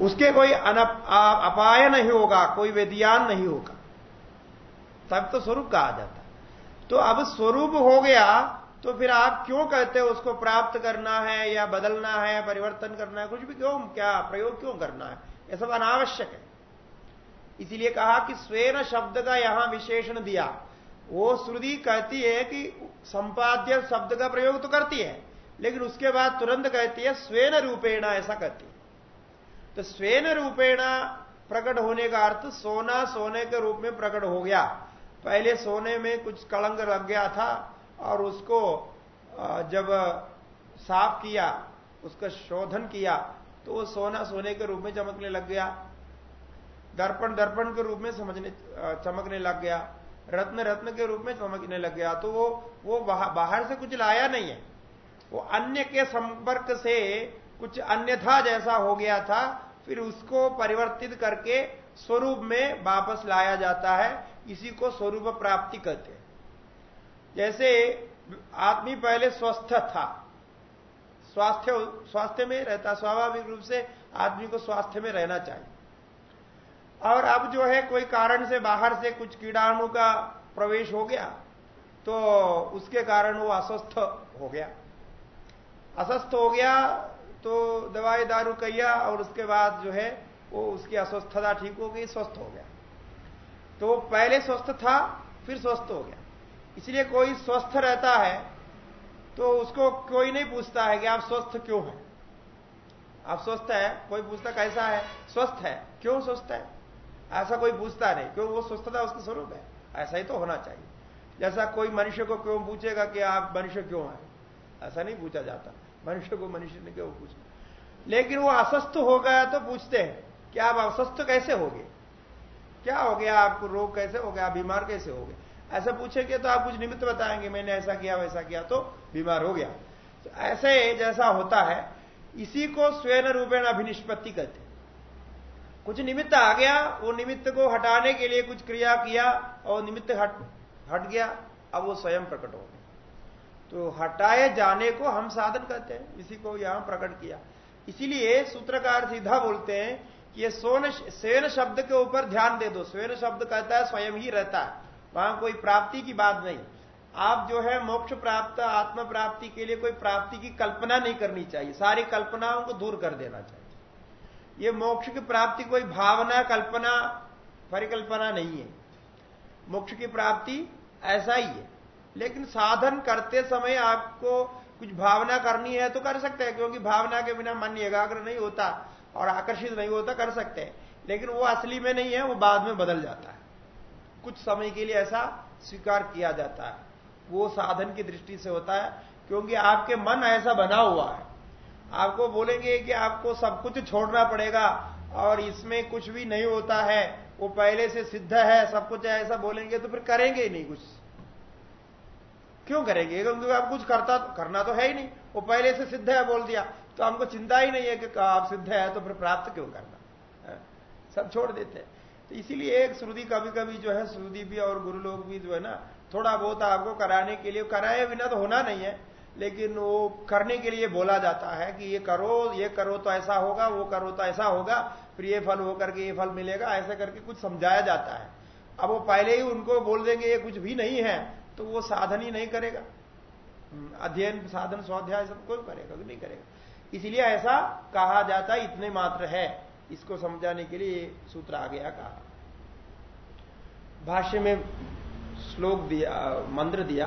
उसके कोई अपाय नहीं होगा, कोई व्यदियान नहीं होगा। तब तो स्वरूप कहा जाता तो अब स्वरूप हो गया तो फिर आप क्यों कहते हो उसको प्राप्त करना है या बदलना है, परिवर्तन करना है? कुछ भी क्यों, क्या प्रयोग क्यों करना है? यह सब अनावश्यक है। इसीलिए कहा कि स्वेन शब्द का यहाँ विशेषण दिया। वो श्रुति कहती है कि संपाद्य शब्द का प्रयोग तो करती है, लेकिन उसके बाद तुरंत कहती है, स्वेन रूपेणा, ऐसा कहती है। तो स्वेन रूपेणा प्रकट होने का अर्थ सोना सोने के रूप में प्रकट हो गया। पहले सोने में कुछ कलंग लग गया था, और उसको जब साफ़ किया, उसका शोधन किया तो वो सोना सोने के रूप में चमकने लग गया। दर्पण दर्पण के रूप में समझने चमकने लग गया। रत्न रत्न के रूप में चमकने लग गया। तो वो वो बाहर से कुछ लाया नहीं है। वो अन्य के संपर्क से कुछ अन्यथा जैसा हो गया था, फिर उसको परिवर्तित करके स्वरूप में वापस लाया जाता है। इसी को स्वरूप प्राप्ति कहते हैं। जैसे आदमी पहले स्वस्थ था, स्वास्थ्य स्वास्थ्य में रहता, स्वाभाविक रूप से आदमी को स्वास्थ्य में रहना चाहिए। और अब जो है कोई कारण से बाहर से कुछ कीड़ाणु का प्रवेश हो गया तो उसके कारण वो अस्वस्थ हो गया। अस्वस्थ हो गया तो दवाई दारू कैया और उसके बाद जो है वो उसकी अस्वस्थता ठीक हो गई, स्वस्थ हो गया। तो पहले स्वस्थ था, फिर स्वस्थ हो गया। इसलिए कोई स्वस्थ रहता है तो उसको कोई नहीं पूछता है कि आप स्वस्थ क्यों हैं। आप स्वस्थ है, कोई पूछता कैसा है? स्वस्थ है। क्यों स्वस्थ है? ऐसा कोई पूछता नहीं क्यों वो स्वस्थता उसका स्वरूप है। ऐसा ही तो होना चाहिए। जैसा कोई मनुष्य को क्यों पूछेगा कि आप मनुष्य क्यों है? ऐसा नहीं पूछा जाता। मनुष्य को मनुष्य ने क्यों पूछा? लेकिन वो अस्वस्थ हो गया तो पूछते हैं, कि आप अस्वस्थ कैसे हो गए क्या हो गया? आपको रोग कैसे हो गया? बीमार कैसे हो गए? ऐसा पूछेंगे तो आप कुछ निमित्त बताएँगे, मैंने ऐसा किया, वैसा किया तो बीमार हो गया। तो ऐसे जैसा होता है, इसी को स्वयं रूपेण अभिनिष्पत्ति कहते कुछ निमित्त आ गया, वो निमित्त को हटाने के लिए कुछ क्रिया किया और निमित्त हट हट गया, अब वो स्वयं प्रकट हो गया। तो हटाए जाने को हम साधन कहते हैं, इसी को यहाँ प्रकट किया। इसीलिए सूत्रकार सीधा बोलते हैं कि ये सोन, सेन शब्द के ऊपर ध्यान दे दो। स्वेन शब्द कहता है, स्वयं ही रहता है, वहाँ कोई प्राप्ति की बात नहीं। आप जो है मोक्ष प्राप्त, आत्म प्राप्ति के लिए कोई प्राप्ति की कल्पना नहीं करनी चाहिए। सारी कल्पनाओं को दूर कर देना चाहिए। ये मोक्ष की प्राप्ति कोई भावना, कल्पना, परिकल्पना नहीं है। मोक्ष की प्राप्ति ऐसा ही है। लेकिन साधन करते समय आपको कुछ भावना करनी है तो कर सकते हैं, क्योंकि भावना के बिना मन एकाग्र नहीं होता और आकर्षित नहीं होता, कर सकते हैं। लेकिन वो असली में नहीं है, वो बाद में बदल जाता है। कुछ समय के लिए ऐसा स्वीकार किया जाता है। वो साधन की दृष्टि से होता है, क्योंकि आपके मन ऐसा बना हुआ है। आपको बोलेंगे कि आपको सब कुछ छोड़ना पड़ेगा और इसमें कुछ भी नहीं होता है, वो पहले से सिद्ध है, सब कुछ ऐसा बोलेंगे तो फिर करेंगे ही नहीं कुछ। क्यों करेंगे? क्योंकि आप कुछ करता, करना तो है ही नहीं। वो पहले से सिद्ध है बोल दिया। तो हमको चिंता ही नहीं है कि आप सिद्ध है तो फिर प्राप्त क्यों करना? सब छोड़ देते हैं। तो इसीलिए एक श्रुति कभी कभी जो है, श्रुति भी और गुरु लोग भी जो है ना, थोड़ा बहुत आपको कराने के लिए, कराए बिना तो होना नहीं है। लेकिन वो करने के लिए बोला जाता है कि ये करो ये करो तो ऐसा होगा वो करो तो ऐसा होगा फिर ये फल होकर के ये फल मिलेगा ऐसा करके कुछ समझाया जाता है। अब वो पहले ही उनको बोल देंगे ये कुछ भी नहीं है तो वो साधन ही नहीं करेगा। हम्म, अध्ययन साधन स्वाध्याय सब कोई करेगा नहीं करेगा। इसलिए ऐसा कहा जाता इतने मात्र है। इसको समझाने के लिए सूत्र आ गया कहा। भाष्य में श्लोक दिया मंत्र दिया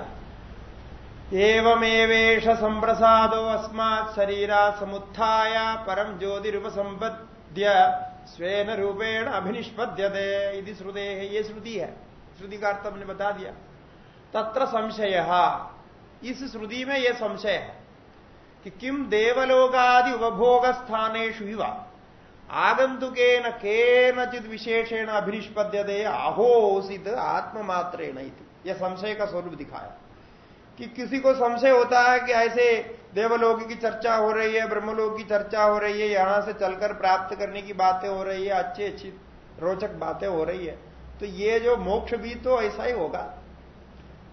एवमेवेश संप्रसादो अस्मात् शरीरा समुत्थाय परम ज्योतिरुपसंपद्य स्वेन रूपेण अभिनिष्पद्यते यदि श्रुते है, ये श्रुति है। श्रुति का अर्थ हमने बता दिया। तत्र संशय। इस श्रुति में यह संशय है कि किम देवलोकादि उपभोग स्थानेशु आगंतुकेन केनचित विशेषेण अभिनिष्पद्यते आहोसित आत्ममात्रेण यह संशय का स्वरूप दिखाया। कि किसी को संशय होता है कि ऐसे देवलोक की चर्चा हो रही है, ब्रह्मलोक की चर्चा हो रही है, यहाँ से चलकर प्राप्त करने की बातें हो रही है, अच्छी अच्छी रोचक बातें हो रही है तो ये जो मोक्ष भी तो ऐसा ही होगा।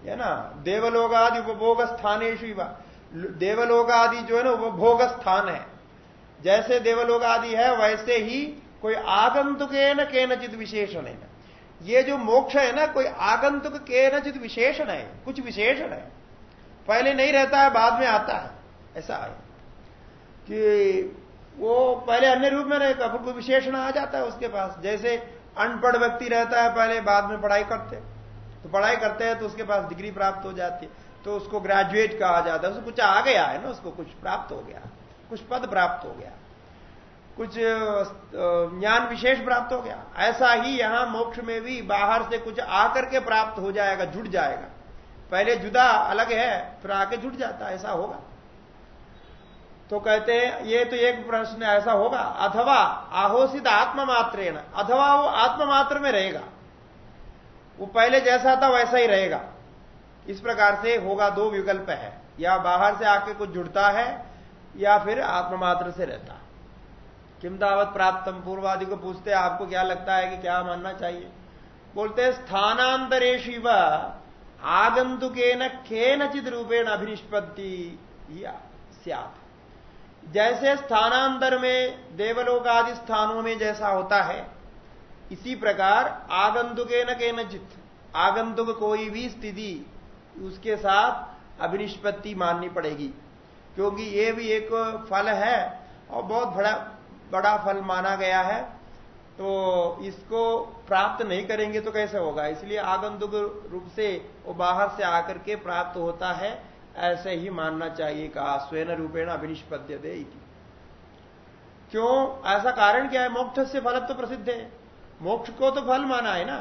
है ना? देवलोक आदि उपभोग स्थानेश देवलोक आदि जो है ना, उपभोग स्थान है। जैसे देवलोक आदि है, वैसे ही कोई आगंतुक न के नचित विशेषण है। ये जो मोक्ष है ना, कोई आगंतुक के नचित विशेषण है, कुछ विशेषण है। पहले नहीं रहता है, बाद में आता है। ऐसा है। कि वो पहले अन्य रूप में रहेगा, फिर कोई विशेषण आ जाता है उसके पास। जैसे अनपढ़ व्यक्ति रहता है पहले, बाद में पढ़ाई करते। तो पढ़ाई करते हैं तो उसके पास डिग्री प्राप्त हो जाती है। तो उसको ग्रेजुएट कहा जाता है। उसको कुछ आ गया है ना, उसको कुछ प्राप्त हो गया। कुछ पद प्राप्त हो गया। कुछ ज्ञान विशेष प्राप्त हो गया। ऐसा ही यहाँ मोक्ष में भी बाहर से कुछ आकर के प्राप्त हो जाएगा, जुड़ जाएगा। पहले जुदा अलग है, फिर आके जुट जाता ऐसा होगा। तो कहते हैं, ये तो एक प्रश्न ऐसा होगा। अथवा आहोषित आत्ममात्रेण, अथवा वो आत्ममात्र में रहेगा। वो पहले जैसा था, वैसा ही रहेगा। इस प्रकार से होगा, दो विकल्प है। या बाहर से आके कुछ जुड़ता है, या फिर आत्ममात्र से रहता। है किम दावत प्राप्तम? पूर्वादि को पूछते आपको क्या लगता है कि क्या मानना चाहिए? बोलते स्थानांतरेश आगंतुकेन केनचित रूपेण अभिनिष्पत्ति जैसे स्थानांतर में देवलोक आदि स्थानों में जैसा होता है, इसी प्रकार आगंतुके न के नचित आगंतुक कोई भी स्थिति, उसके साथ अभिनिष्पत्ति माननी पड़ेगी। क्योंकि ये भी एक फल है, और बहुत बड़ा बड़ा फल माना गया है। तो इसको प्राप्त नहीं करेंगे तो कैसे होगा? इसलिए आगंतुक रूप से वो बाहर से आकर के प्राप्त होता है, ऐसे ही मानना चाहिए कहा स्वयं रूपेण अभिनिष्पद्य दे क्यों? ऐसा कारण क्या है? मोक्ष से फल तो प्रसिद्ध है। मोक्ष को तो फल माना है ना?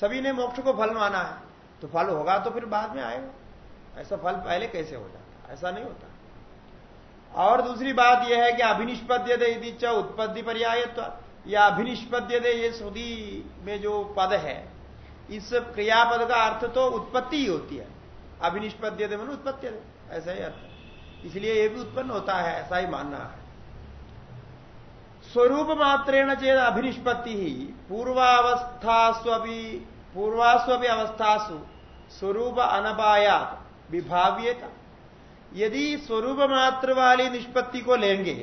सभी ने मोक्ष को फल माना है। तो फल होगा तो फिर बाद में आएगा। ऐसा फल पहले कैसे हो जाता? ऐसा नहीं होता। और दूसरी बात यह है कि अभिनिष्पद्य दे उत्पत्ति पर्यायत्व। या अभिनिष्पद्य दे ये श्रुति में जो पद है, इस क्रियापद का अर्थ तो उत्पत्ति ही होती है। अभिनिष्पद्य दे मन उत्पत्ति दे ऐसा ही अर्थ इसलिए ये भी उत्पन्न होता है, ऐसा ही मानना है। स्वरूप मात्रेण चेत अभिनिष्पत्ति ही पूर्वावस्थास्वी पूर्वास्वी अवस्थासु, स्वरूप अनपाया विभाव्यता। यदि स्वरूप मात्र वाली निष्पत्ति को लेंगे,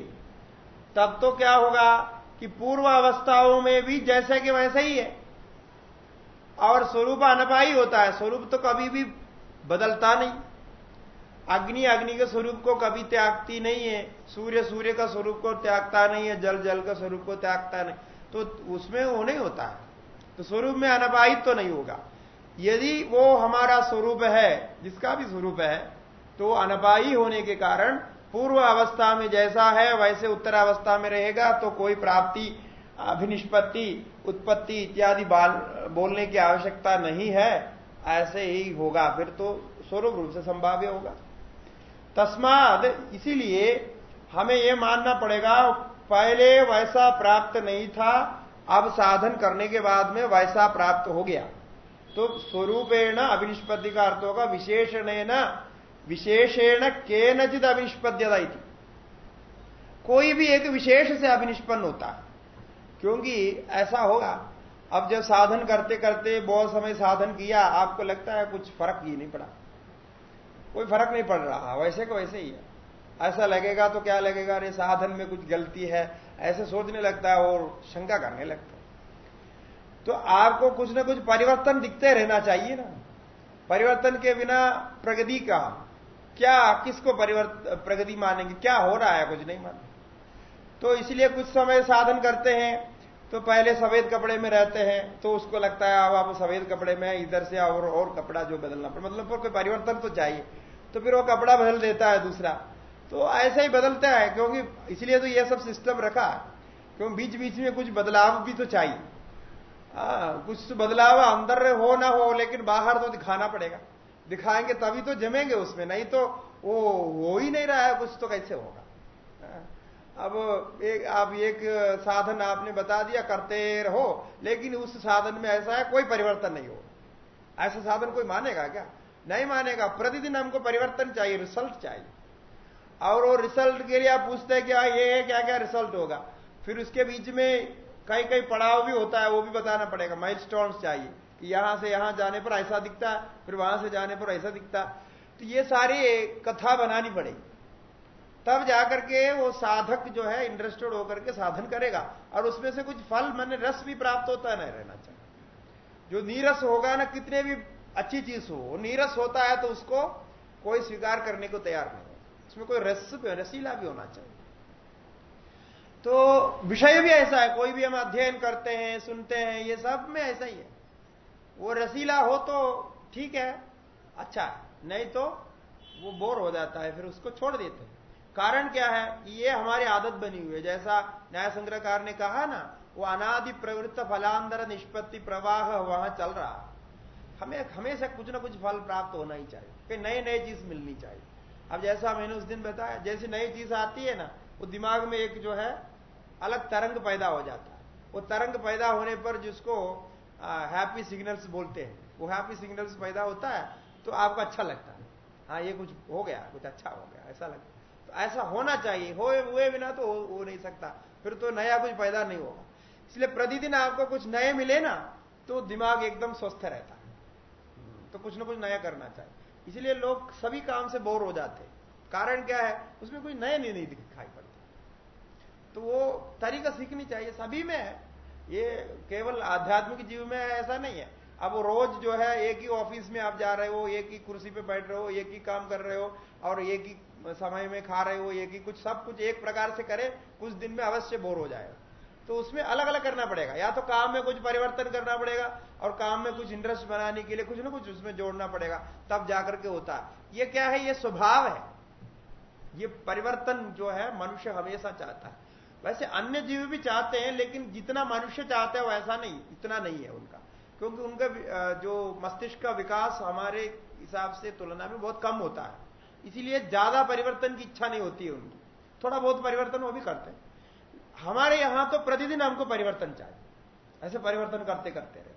तब तो क्या होगा? कि पूर्व अवस्थाओं में भी जैसे कि वैसे ही है। और स्वरूप अनपाई होता है। स्वरूप तो कभी भी बदलता नहीं। अग्नि अग्नि के स्वरूप को कभी त्यागती नहीं है। सूर्य सूर्य का स्वरूप को त्यागता नहीं है। जल जल का स्वरूप को त्यागता नहीं। तो उसमें वो नहीं होता है। तो स्वरूप में अनपाहित तो नहीं होगा। यदि वो हमारा स्वरूप है, जिसका भी स्वरूप है तो अनपाई होने के कारण पूर्व अवस्था में जैसा है, वैसे उत्तर अवस्था में रहेगा तो कोई प्राप्ति, अभिनिष्पत्ति, उत्पत्ति इत्यादि बोलने की आवश्यकता नहीं है। ऐसे ही होगा, फिर तो स्वरूप रूप से संभाव्य होगा। तस्माद इसीलिए हमें यह मानना पड़ेगा, पहले वैसा प्राप्त नहीं था, अब साधन करने के बाद में वैसा प्राप्त हो गया। तो स्वरूपेण अभिनिष्पत्ति का अर्थ होगा विशेषण विशेषेण के नचित अभिनिष्पद्यता कोई भी एक विशेष से अभिनिष्पन्न होता है, क्योंकि ऐसा होगा, अब जब साधन करते करते बहुत समय साधन किया, आपको लगता है कुछ फ़र्क ही नहीं पड़ा। कोई फ़र्क नहीं पड़ रहा, वैसे को वैसे ही है। ऐसा लगेगा तो क्या लगेगा, अरे साधन में कुछ गलती है, ऐसे सोचने लगता है और शंका करने लगता है। तो आपको कुछ ना कुछ परिवर्तन दिखते रहना चाहिए ना। परिवर्तन के बिना प्रगति का क्या किसको परिवर्तन प्रगति मानेंगे? क्या हो रहा है? कुछ नहीं माने तो इसलिए कुछ समय साधन करते हैं तो पहले सफ़ेद कपड़े में रहते हैं तो उसको लगता है अब आप सफ़ेद कपड़े में इधर से और और कपड़ा जो बदलना पड़े। मतलब कोई परिवर्तन तो चाहिए। तो फिर वो कपड़ा बदल देता है दूसरा। तो ऐसा ही बदलता है क्योंकि इसलिए तो ये सब सिस्टम रखा क्योंकि बीच बीच में कुछ बदलाव भी तो चाहिए। आ, हाँ, कुछ तो बदलाव अंदर हो ना हो लेकिन बाहर तो दिखाना पड़ेगा। दिखाएँगे तभी तो जमेंगे उसमें नहीं तो वो हो ही नहीं रहा है कुछ तो कैसे होगा? हाँ, अब एक आप एक साधन आपने बता दिया करते रहो लेकिन उस साधन में ऐसा है कोई परिवर्तन नहीं हो ऐसा साधन कोई मानेगा क्या? नहीं मानेगा। प्रतिदिन हमको परिवर्तन चाहिए रिज़ल्ट चाहिए। और वो रिज़ल्ट के लिए आप पूछते हैं कि हाँ, ये है क्या क्या रिज़ल्ट होगा? फिर उसके बीच में कई कई पड़ाव भी होता है वो भी बताना पड़ेगा। माइल चाहिए। कि यहाँ से यहाँ जाने पर ऐसा दिखता, फिर वहाँ से जाने पर ऐसा दिखता। तो ये सारी कथा बनानी पड़ेगी। तब जाकर के वो साधक जो है इंटरेस्टेड होकर के साधन करेगा। और उसमें से कुछ फल, मैंने रस भी प्राप्त होता है, नहीं रहना चाहिए। जो नीरस होगा ना, कितने भी अच्छी चीज़ हो नीरस होता है तो उसको कोई स्वीकार करने को तैयार नहीं उसमें कोई रस रसीला भी होना चाहिए। तो विषय भी ऐसा है, कोई भी हम अध्ययन करते हैं, सुनते हैं, ये सब में ऐसा ही है। वो रसीला हो तो ठीक है अच्छा नहीं तो वो बोर हो जाता है, फिर उसको छोड़ देते हैं। कारण क्या है? ये हमारी आदत बनी हुई है। जैसा न्याय संग्रहकार ने कहा ना, वो अनादि प्रवृत्त फलांतर निष्पत्ति प्रवाह वहाँ चल रहा। हमें, हमेशा कुछ ना कुछ फल प्राप्त होना ही चाहिए, कि नई नई चीज़ मिलनी चाहिए। अब जैसा मैंने उस दिन बताया, जैसी नई चीज़ आती है ना, वो दिमाग में एक जो है, अलग तरंग पैदा हो जाता है। वो तरंग पैदा होने पर जिसको हैप्पी सिग्नल्स बोलते हैं। वो हैप्पी सिग्नल्स पैदा होता है तो आपको अच्छा लगता है। हाँ ये कुछ हो गया कुछ अच्छा हो गया ऐसा लगता तो ऐसा होना चाहिए हो हुए बिना तो हो, हो नहीं सकता। फिर तो नया कुछ पैदा नहीं होगा। इसलिए प्रतिदिन आपको कुछ नए मिले ना तो दिमाग एकदम स्वस्थ रहता है। तो कुछ ना कुछ नया करना चाहिए। इसलिए लोग सभी काम से बोर हो जाते कारण क्या है? उसमें कोई नए नहीं, दिखाई पड़ते। तो वो तरीका सीखनी चाहिए। सभी में है ये केवल आध्यात्मिक जीव में ऐसा नहीं है। अब रोज जो है, एक ही ऑफ़िस में आप जा रहे हो, एक ही कुर्सी पे बैठ रहे हो, एक ही काम कर रहे हो और एक ही समय में खा रहे हो, एक ही कुछ, सब कुछ एक प्रकार से करे, कुछ दिन में अवश्य बोर हो जाएगा। तो उसमें अलग अलग करना पड़ेगा। या तो काम में कुछ परिवर्तन करना पड़ेगा और काम में कुछ इंटरेस्ट बनाने के लिए कुछ ना कुछ उसमें जोड़ना पड़ेगा, तब जाकर के होता है। ये क्या है? ये स्वभाव है। ये परिवर्तन जो है, मनुष्य हमेशा चाहता है। वैसे अन्य जीव भी चाहते हैं, लेकिन जितना मनुष्य चाहते हैं वैसा नहीं, इतना नहीं है उनका। क्योंकि उनका जो मस्तिष्क का विकास हमारे हिसाब से तुलना में बहुत कम होता है। इसीलिए ज़्यादा परिवर्तन की इच्छा नहीं होती है उनकी। थोड़ा बहुत परिवर्तन वो भी करते हैं। हमारे यहाँ तो प्रतिदिन हमको परिवर्तन चाहिए। ऐसे परिवर्तन करते करते रहते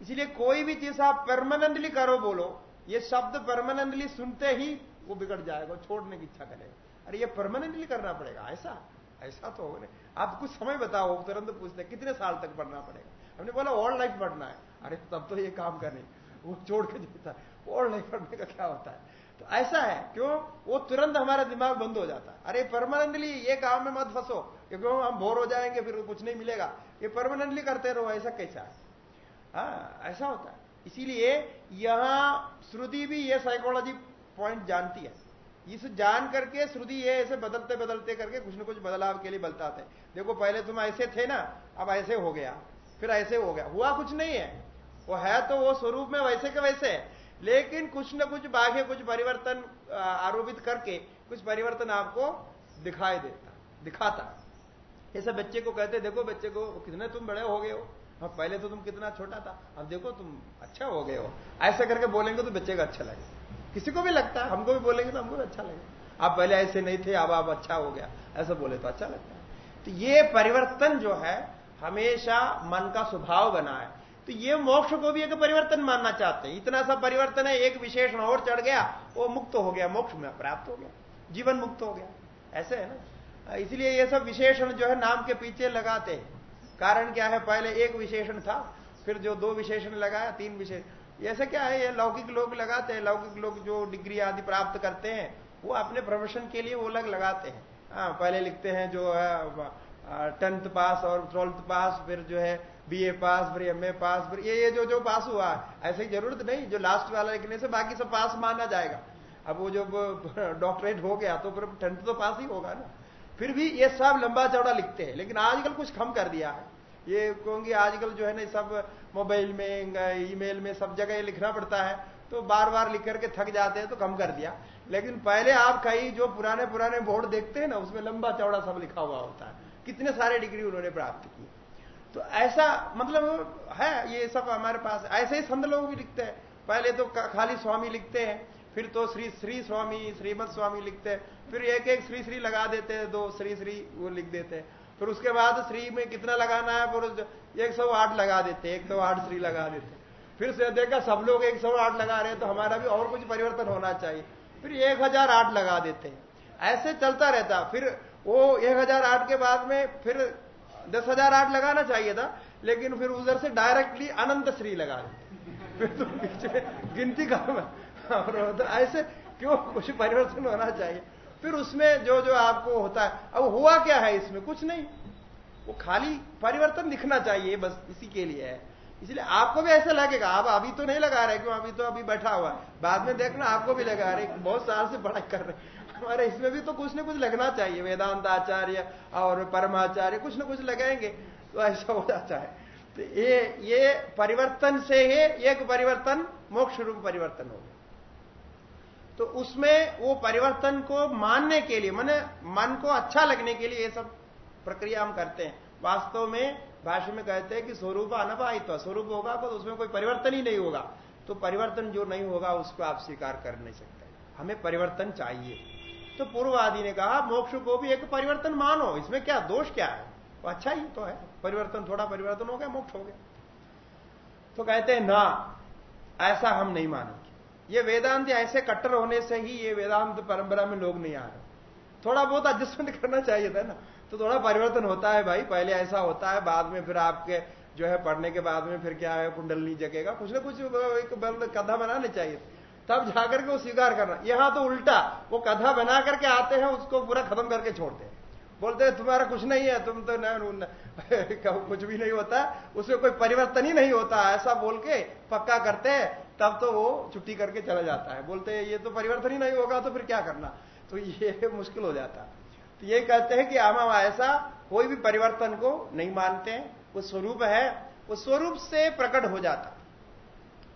इसीलिए कोई भी चीज़ आप परमानेंटली करो, बोलो, ये शब्द परमानेंटली सुनते ही वो बिगड़ जाएगा छोड़ने की इच्छा करेगा। अरे, ये परमानेंटली करना पड़ेगा, ऐसा? ऐसा तो हो आप कुछ समय बताओ तुरंत पूछते कितने साल तक पढ़ना पड़ेगा? हमने बोला ऑल लाइफ पढ़ना है। अरे, तब तो ये काम करने वो छोड़ के है। ऑल लाइफ पढ़ने का क्या होता है? तो ऐसा है, क्यों? वो तुरंत हमारा दिमाग बंद हो जाता है। अरे परमानेंटली ये काम में मत फंसो क्योंकि हम बोर हो जाएँगे, फिर कुछ नहीं मिलेगा। ये परमानेंटली करते रहो, ऐसा कैसा हाँ? ऐसा होता है। इसीलिए यहाँ श्रुति भी ये साइकोलॉजी पॉइंट जानती है। इस जान करके श्रुति ये ऐसे बदलते बदलते करके कुछ न कुछ बदलाव के लिए बदलताते देखो, पहले तुम ऐसे थे ना, अब ऐसे हो गया, फिर ऐसे हो गया। हुआ कुछ नहीं है। वो है तो वो स्वरूप में वैसे के वैसे है। लेकिन कुछ न कुछ बाह्य, कुछ परिवर्तन आरोपित करके कुछ परिवर्तन आपको दिखाई देता, दिखाता। ऐसे बच्चे को कहते, देखो बच्चे को कितने तुम बड़े हो गए हो। हाँ पहले तो तुम कितना छोटा था, अब देखो तुम अच्छा हो गए हो। ऐसे करके बोलेंगे तो बच्चे का अच्छा लगेगा। किसी को भी लगता है, हमको भी बोलेंगे तो हमको भी अच्छा लगेगा। आप पहले ऐसे नहीं थे, अब आप अच्छा हो गया। ऐसा बोले तो अच्छा लगता है। तो ये परिवर्तन जो है, हमेशा मन का स्वभाव बना है। तो ये मोक्ष को भी एक परिवर्तन मानना चाहते हैं। इतना सा परिवर्तन है, एक विशेषण और चढ़ गया, वो मुक्त हो गया, मोक्ष में प्राप्त हो गया। जीवन मुक्त हो गया। ऐसे है ना? इसलिए ये सब विशेषण जो है, नाम के पीछे लगाते हैं। कारण क्या है? पहले एक विशेषण था, फिर जो दो विशेषण लगाया, तीन विशेष ऐसा क्या है, ये लौकिक लोग लगाते हैं, लौकिक लोग जो डिग्री आदि प्राप्त करते हैं, वो अपने प्रोफेशन के लिए वो अलग लगाते हैं। हाँ पहले लिखते हैं जो है टेंथ पास और ट्वेल्थ पास, फिर जो है बीए पास, फिर एमए पास, फिर ये ये जो जो पास हुआ, ऐसे ही ज़रूरत नहीं, जो लास्ट वाला लिखने से बाकी सब पास माना जाएगा। अब वो जब डॉक्टरेट हो गया तो फिर टेंथ तो पास ही होगा ना। फिर भी ये सब लंबा चौड़ा लिखते हैं, लेकिन आजकल कुछ कम कर दिया है। ये कहूँगी आजकल जो है ना सब मोबाइल में, ईमेल में सब जगह लिखना पड़ता है तो बार बार लिख करके थक जाते हैं तो कम कर दिया। लेकिन पहले आप कहीं जो पुराने पुराने बोर्ड देखते हैं ना, उसमें लंबा चौड़ा सब लिखा हुआ होता है। कितने सारे डिग्री उन्होंने प्राप्त की। तो ऐसा मतलब है, ये सब हमारे पास, ऐसे ही संत लोग भी लिखते हैं। पहले तो खाली स्वामी लिखते हैं, फिर तो श्री श्री स्वामी, श्रीमद स्वामी लिखते हैं, फिर एक एक श्री श्री लगा देते हैं, दो श्री श्री वो लिख देते हैं। फिर उसके बाद श्री में कितना लगाना है? फिर एक सौ आठ लगा देते, एक सौ आठ श्री लगा देते। फिर से देखा सब लोग एक सौ आठ लगा रहे हैं तो हमारा भी और कुछ परिवर्तन होना चाहिए। फिर एक हज़ार आठ लगा देते। हैं ऐसे चलता रहता। फिर वो एक हज़ार आठ के बाद में फिर दस हज़ार आठ लगाना चाहिए था, लेकिन फिर उधर से डायरेक्टली अनंत श्री लगा देते। फिर तो पीछे गिनती का ऐसे क्यों कुछ परिवर्तन होना चाहिए? फिर उसमें जो जो आपको होता है, अब हुआ क्या है इसमें? कुछ नहीं। वो खाली परिवर्तन दिखना चाहिए, बस इसी के लिए है। इसलिए आपको भी ऐसा लगेगा, आप अभी तो नहीं लगा रहे, क्यों? अभी तो अभी बैठा हुआ बाद में देखना, आपको भी लगा रहे बहुत साल से पढ़ाई कर रहे हमारे इसमें भी तो कुछ ना कुछ लगना चाहिए। वेदांत आचार्य और परमाचार्य कुछ ना कुछ लगाएँगे तो ऐसा हो जाता है। तो ये ये परिवर्तन से ही एक परिवर्तन, मोक्ष रूप परिवर्तन हो गया। तो उसमें वो परिवर्तन को मानने के लिए, मन मन को अच्छा लगने के लिए ये सब प्रक्रिया हम करते हैं। वास्तव में भाषा में कहते हैं कि स्वरूप अनपाहित स्वरूप होगा तो उसमें कोई परिवर्तन ही नहीं होगा। तो परिवर्तन जो नहीं होगा, उसको आप स्वीकार कर नहीं सकते। हमें परिवर्तन चाहिए। तो पूर्ववादी ने कहा, मोक्ष को भी एक परिवर्तन मानो। इसमें क्या दोष क्या है? वो अच्छा ही तो है। परिवर्तन, थोड़ा परिवर्तन हो गया, मोक्ष हो गया। तो कहते हैं, ना, ऐसा हम नहीं मानेंगे ये वेदांत ऐसे कट्टर होने से ही ये वेदांत परंपरा में लोग नहीं आ रहे। थोड़ा बहुत एडजस्टमेंट करना चाहिए था ना। तो थोड़ा परिवर्तन होता है भाई पहले ऐसा होता है बाद में फिर आपके जो है पढ़ने के बाद में फिर क्या है कुंडल जगेगा। कुछ ना कुछ एक कथा बनाने चाहिए। तब जाकर के वो स्वीकार करना। यहाँ तो उल्टा वो कथा बना करके आते हैं उसको पूरा खत्म करके छोड़ते हैं। बोलते हैं तुम्हारा कुछ नहीं है तुम तो न, कुछ भी नहीं होता। उसमें कोई परिवर्तन ही नहीं होता। ऐसा बोल के पक्का करते हैं। तब तो वो छुट्टी करके चला जाता है। बोलते हैं, ये तो परिवर्तन ही नहीं होगा तो फिर क्या करना? तो ये मुश्किल हो जाता तो ये कहते हैं कि हम ऐसा कोई भी परिवर्तन को नहीं मानते, वो स्वरूप है, वो स्वरूप से प्रकट हो जाता।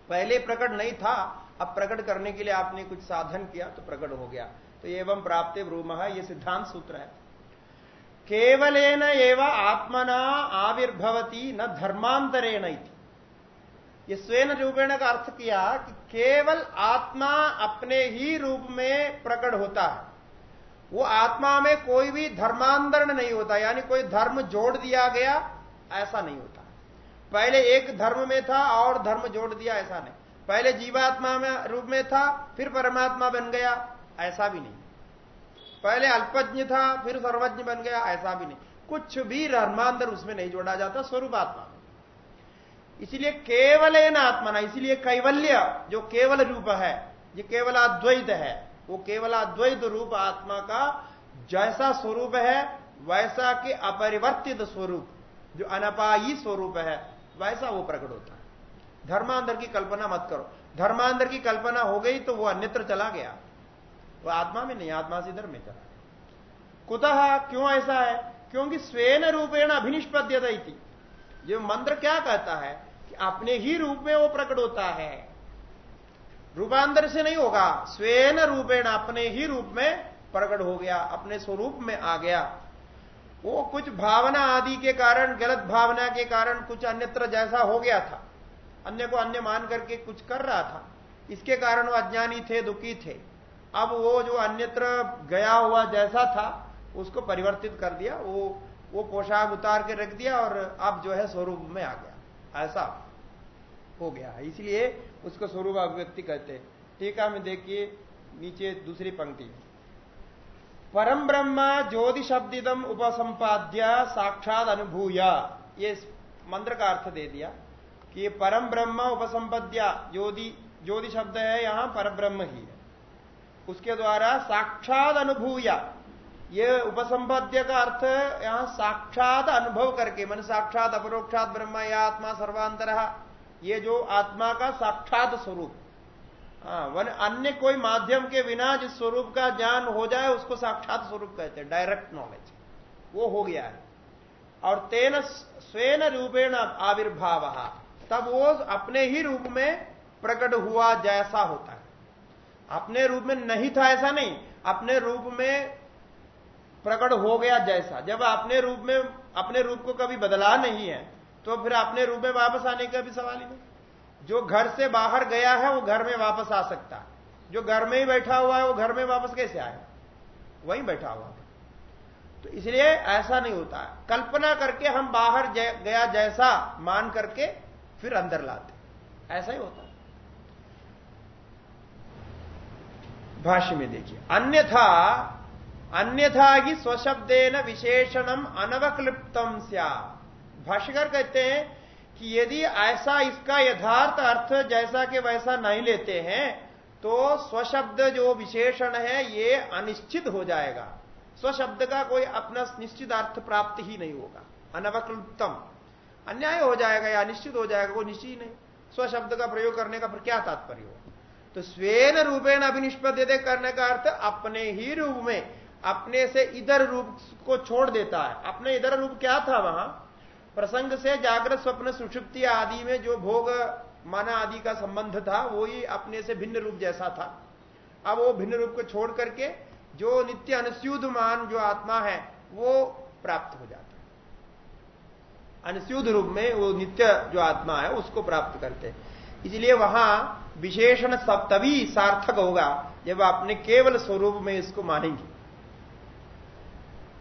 पहले प्रकट नहीं था, अब प्रकट करने के लिए आपने कुछ साधन किया तो प्रकट हो गया। तो एवं प्राप्त ब्रूम, ये सिद्धांत सूत्र है। केवलेन एवं आत्मना आविर्भवती, न धर्मांतरेण ये स्वयं रूपेण का अर्थ किया कि केवल आत्मा अपने ही रूप में प्रकट होता है। वो आत्मा में कोई भी धर्मांतरण नहीं होता, यानी कोई धर्म जोड़ दिया गया, ऐसा नहीं होता। पहले एक धर्म में था और धर्म जोड़ दिया, ऐसा नहीं। पहले जीवात्मा में रूप में था, फिर परमात्मा बन गया, ऐसा भी नहीं। पहले अल्पज्ञ था, फिर सर्वज्ञ बन गया, ऐसा भी नहीं। कुछ भी धर्मांतर उसमें नहीं जोड़ा जाता, स्वरूप आत्मा में। इसलिए केवल ना, इसलिए कैवल्य, जो केवल रूप है, ये केवल अद्वैत है, वो केवल अद्वैत रूप आत्मा का जैसा स्वरूप है, वैसा के अपरिवर्तित स्वरूप, जो अनपायी स्वरूप है, वैसा वो प्रकट होता है। धर्मांतर की कल्पना मत करो। धर्मांतर की कल्पना हो गई तो वो अन्यत्र चला गया। वो आत्मा में नहीं, आत्मा से धर्म में चला कुतः क्यों ऐसा है? क्योंकि स्वेन रूपेण अभिनिष्पद्यता जो मंत्र क्या कहता है? अपने ही रूप में वो प्रकट होता है। रूपांतर से नहीं होगा। स्वेन रूपेण अपने ही रूप में प्रकट हो गया, अपने स्वरूप में आ गया। वो कुछ भावना आदि के कारण, गलत भावना के कारण कुछ अन्यत्र जैसा हो गया था। अन्य को अन्य मान करके कुछ कर रहा था। इसके कारण वो अज्ञानी थे, दुखी थे। अब वो जो अन्यत्र गया हुआ जैसा था, उसको परिवर्तित कर दिया। वो वो पोशाक उतार के रख दिया और अब जो है स्वरूप में आ गया। ऐसा। हो गया है। इसलिए उसको स्वरूप अभिव्यक्ति कहते हैं। टीका में देखिए, नीचे दूसरी पंक्ति। परम ब्रह्म ज्योति शब्दिदम उपसंपाद्य साक्षात अनुभूया। ये मंत्र का अर्थ दे दिया कि ये परम ब्रह्म उपसंपद्या। ज्योति ज्योति शब्द है, यहाँ पर ब्रह्म ही है। उसके द्वारा साक्षात अनुभूया। ये उपसंपद्य का अर्थ यहाँ साक्षात अनुभव करके, मन साक्षात, अपरोक्षात ब्रह्म, या आत्मा सर्वांतर। ये जो आत्मा का साक्षात स्वरूप। हाँ वन अन्य कोई माध्यम के बिना जिस स्वरूप का ज्ञान हो जाए, उसको साक्षात स्वरूप कहते हैं डायरेक्ट नॉलेज वो हो गया है। और तेन स्वेन रूपेण आविर्भाव। तब वो अपने ही रूप में प्रकट हुआ जैसा होता है। अपने रूप में नहीं था ऐसा नहीं, अपने रूप में प्रकट हो गया जैसा। जब अपने रूप में, अपने रूप को कभी बदला नहीं है तो फिर अपने रूप में वापस आने का भी सवाल ही नहीं। जो घर से बाहर गया है, वो घर में वापस आ सकता है। जो घर में ही बैठा हुआ है, वो घर में वापस कैसे आए? वहीं बैठा हुआ तो इसलिए ऐसा नहीं होता। है कल्पना करके हम बाहर गया जैसा मान करके फिर अंदर लाते। ऐसा ही होता। है भाष्य में देखिए। अन्यथा अन्यथा ही स्वशब्देन विशेषणम अनवक्लिप्तम स्या भाष्यकर कहते हैं कि यदि ऐसा इसका यथार्थ अर्थ जैसा के वैसा नहीं लेते हैं तो स्वशब्द जो विशेषण है, ये अनिश्चित हो जाएगा। स्वशब्द का कोई अपना निश्चित अर्थ प्राप्त ही नहीं होगा। अनवक्लुप्तम। अन्याय हो जाएगा या अनिश्चित हो जाएगा, कोई निश्चित नहीं। स्वशब्द का प्रयोग करने का फिर क्या तात्पर्य हो? तो स्वेन रूपेण अभिनिष्पद करने का अर्थ अपने ही रूप में, अपने से इधर रूप को छोड़ देता है। अपने इधर रूप क्या था वहाँ? प्रसंग से जागृत स्वप्न सुषुप्ति आदि में जो भोग माना आदि का संबंध था, वो ही अपने से भिन्न रूप जैसा था। अब वो भिन्न रूप को छोड़ करके जो नित्य अनुस्यूद मान जो आत्मा है, वो प्राप्त हो जाता है। अनुस्यूद रूप में वो नित्य जो आत्मा है, उसको प्राप्त करते इसलिए वहाँ विशेषण तभी सार्थक होगा, जब आपने केवल स्वरूप में इसको मानेंगे।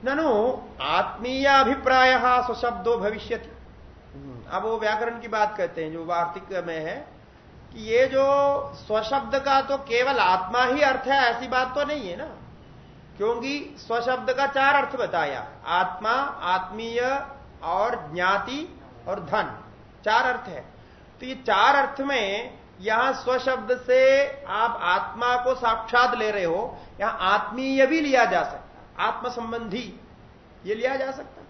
ननु आत्मीयाभिप्राय स्वशब्दो भविष्य अब वो व्याकरण की बात कहते हैं, जो वार्तिक में है, कि ये जो स्वशब्द का तो केवल आत्मा ही अर्थ है, ऐसी बात तो नहीं है ना। क्योंकि स्वशब्द का चार अर्थ बताया, आत्मा, आत्मीय और ज्ञाति और धन, चार अर्थ है। तो ये चार अर्थ में यहाँ स्वशब्द से आप आत्मा को साक्षात ले रहे हो, यहाँ आत्मीय भी लिया जा सकता आत्म संबंधी ये लिया जा सकता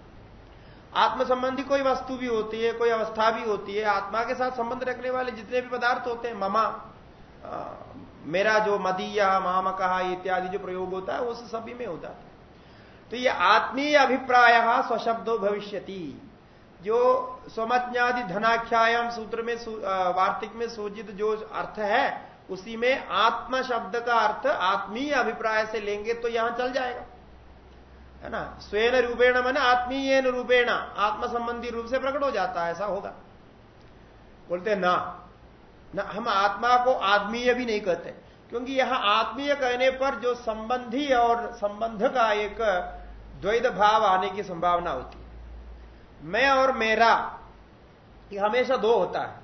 आत्म संबंधी कोई वस्तु भी होती है कोई अवस्था भी होती है आत्मा के साथ संबंध रखने वाले जितने भी पदार्थ होते हैं ममा आ, मेरा जो मदीया माम कहा इत्यादि जो प्रयोग होता है उस सभी में होता है। तो ये आत्मीय अभिप्राय स्वशब्दो भविष्यति। जो स्वमज्ञादि धनाख्यायाम सूत्र में सू, वार्तिक में सूचित जो अर्थ है उसी में आत्म शब्द का अर्थ आत्मीय अभिप्राय से लेंगे तो यहाँ चल जाएगा। है ना? स्वयं रूपेण मैंने आत्मीय रूपेण। आत्म संबंधी रूप से प्रकट हो जाता है, ऐसा होगा। बोलते ना। ना, हम आत्मा को आत्मीय भी नहीं कहते। क्योंकि यहाँ आत्मीय कहने पर जो संबंधी और संबंध का एक द्वैत भाव आने की संभावना होती है। मैं और मेरा, ये हमेशा दो होता है।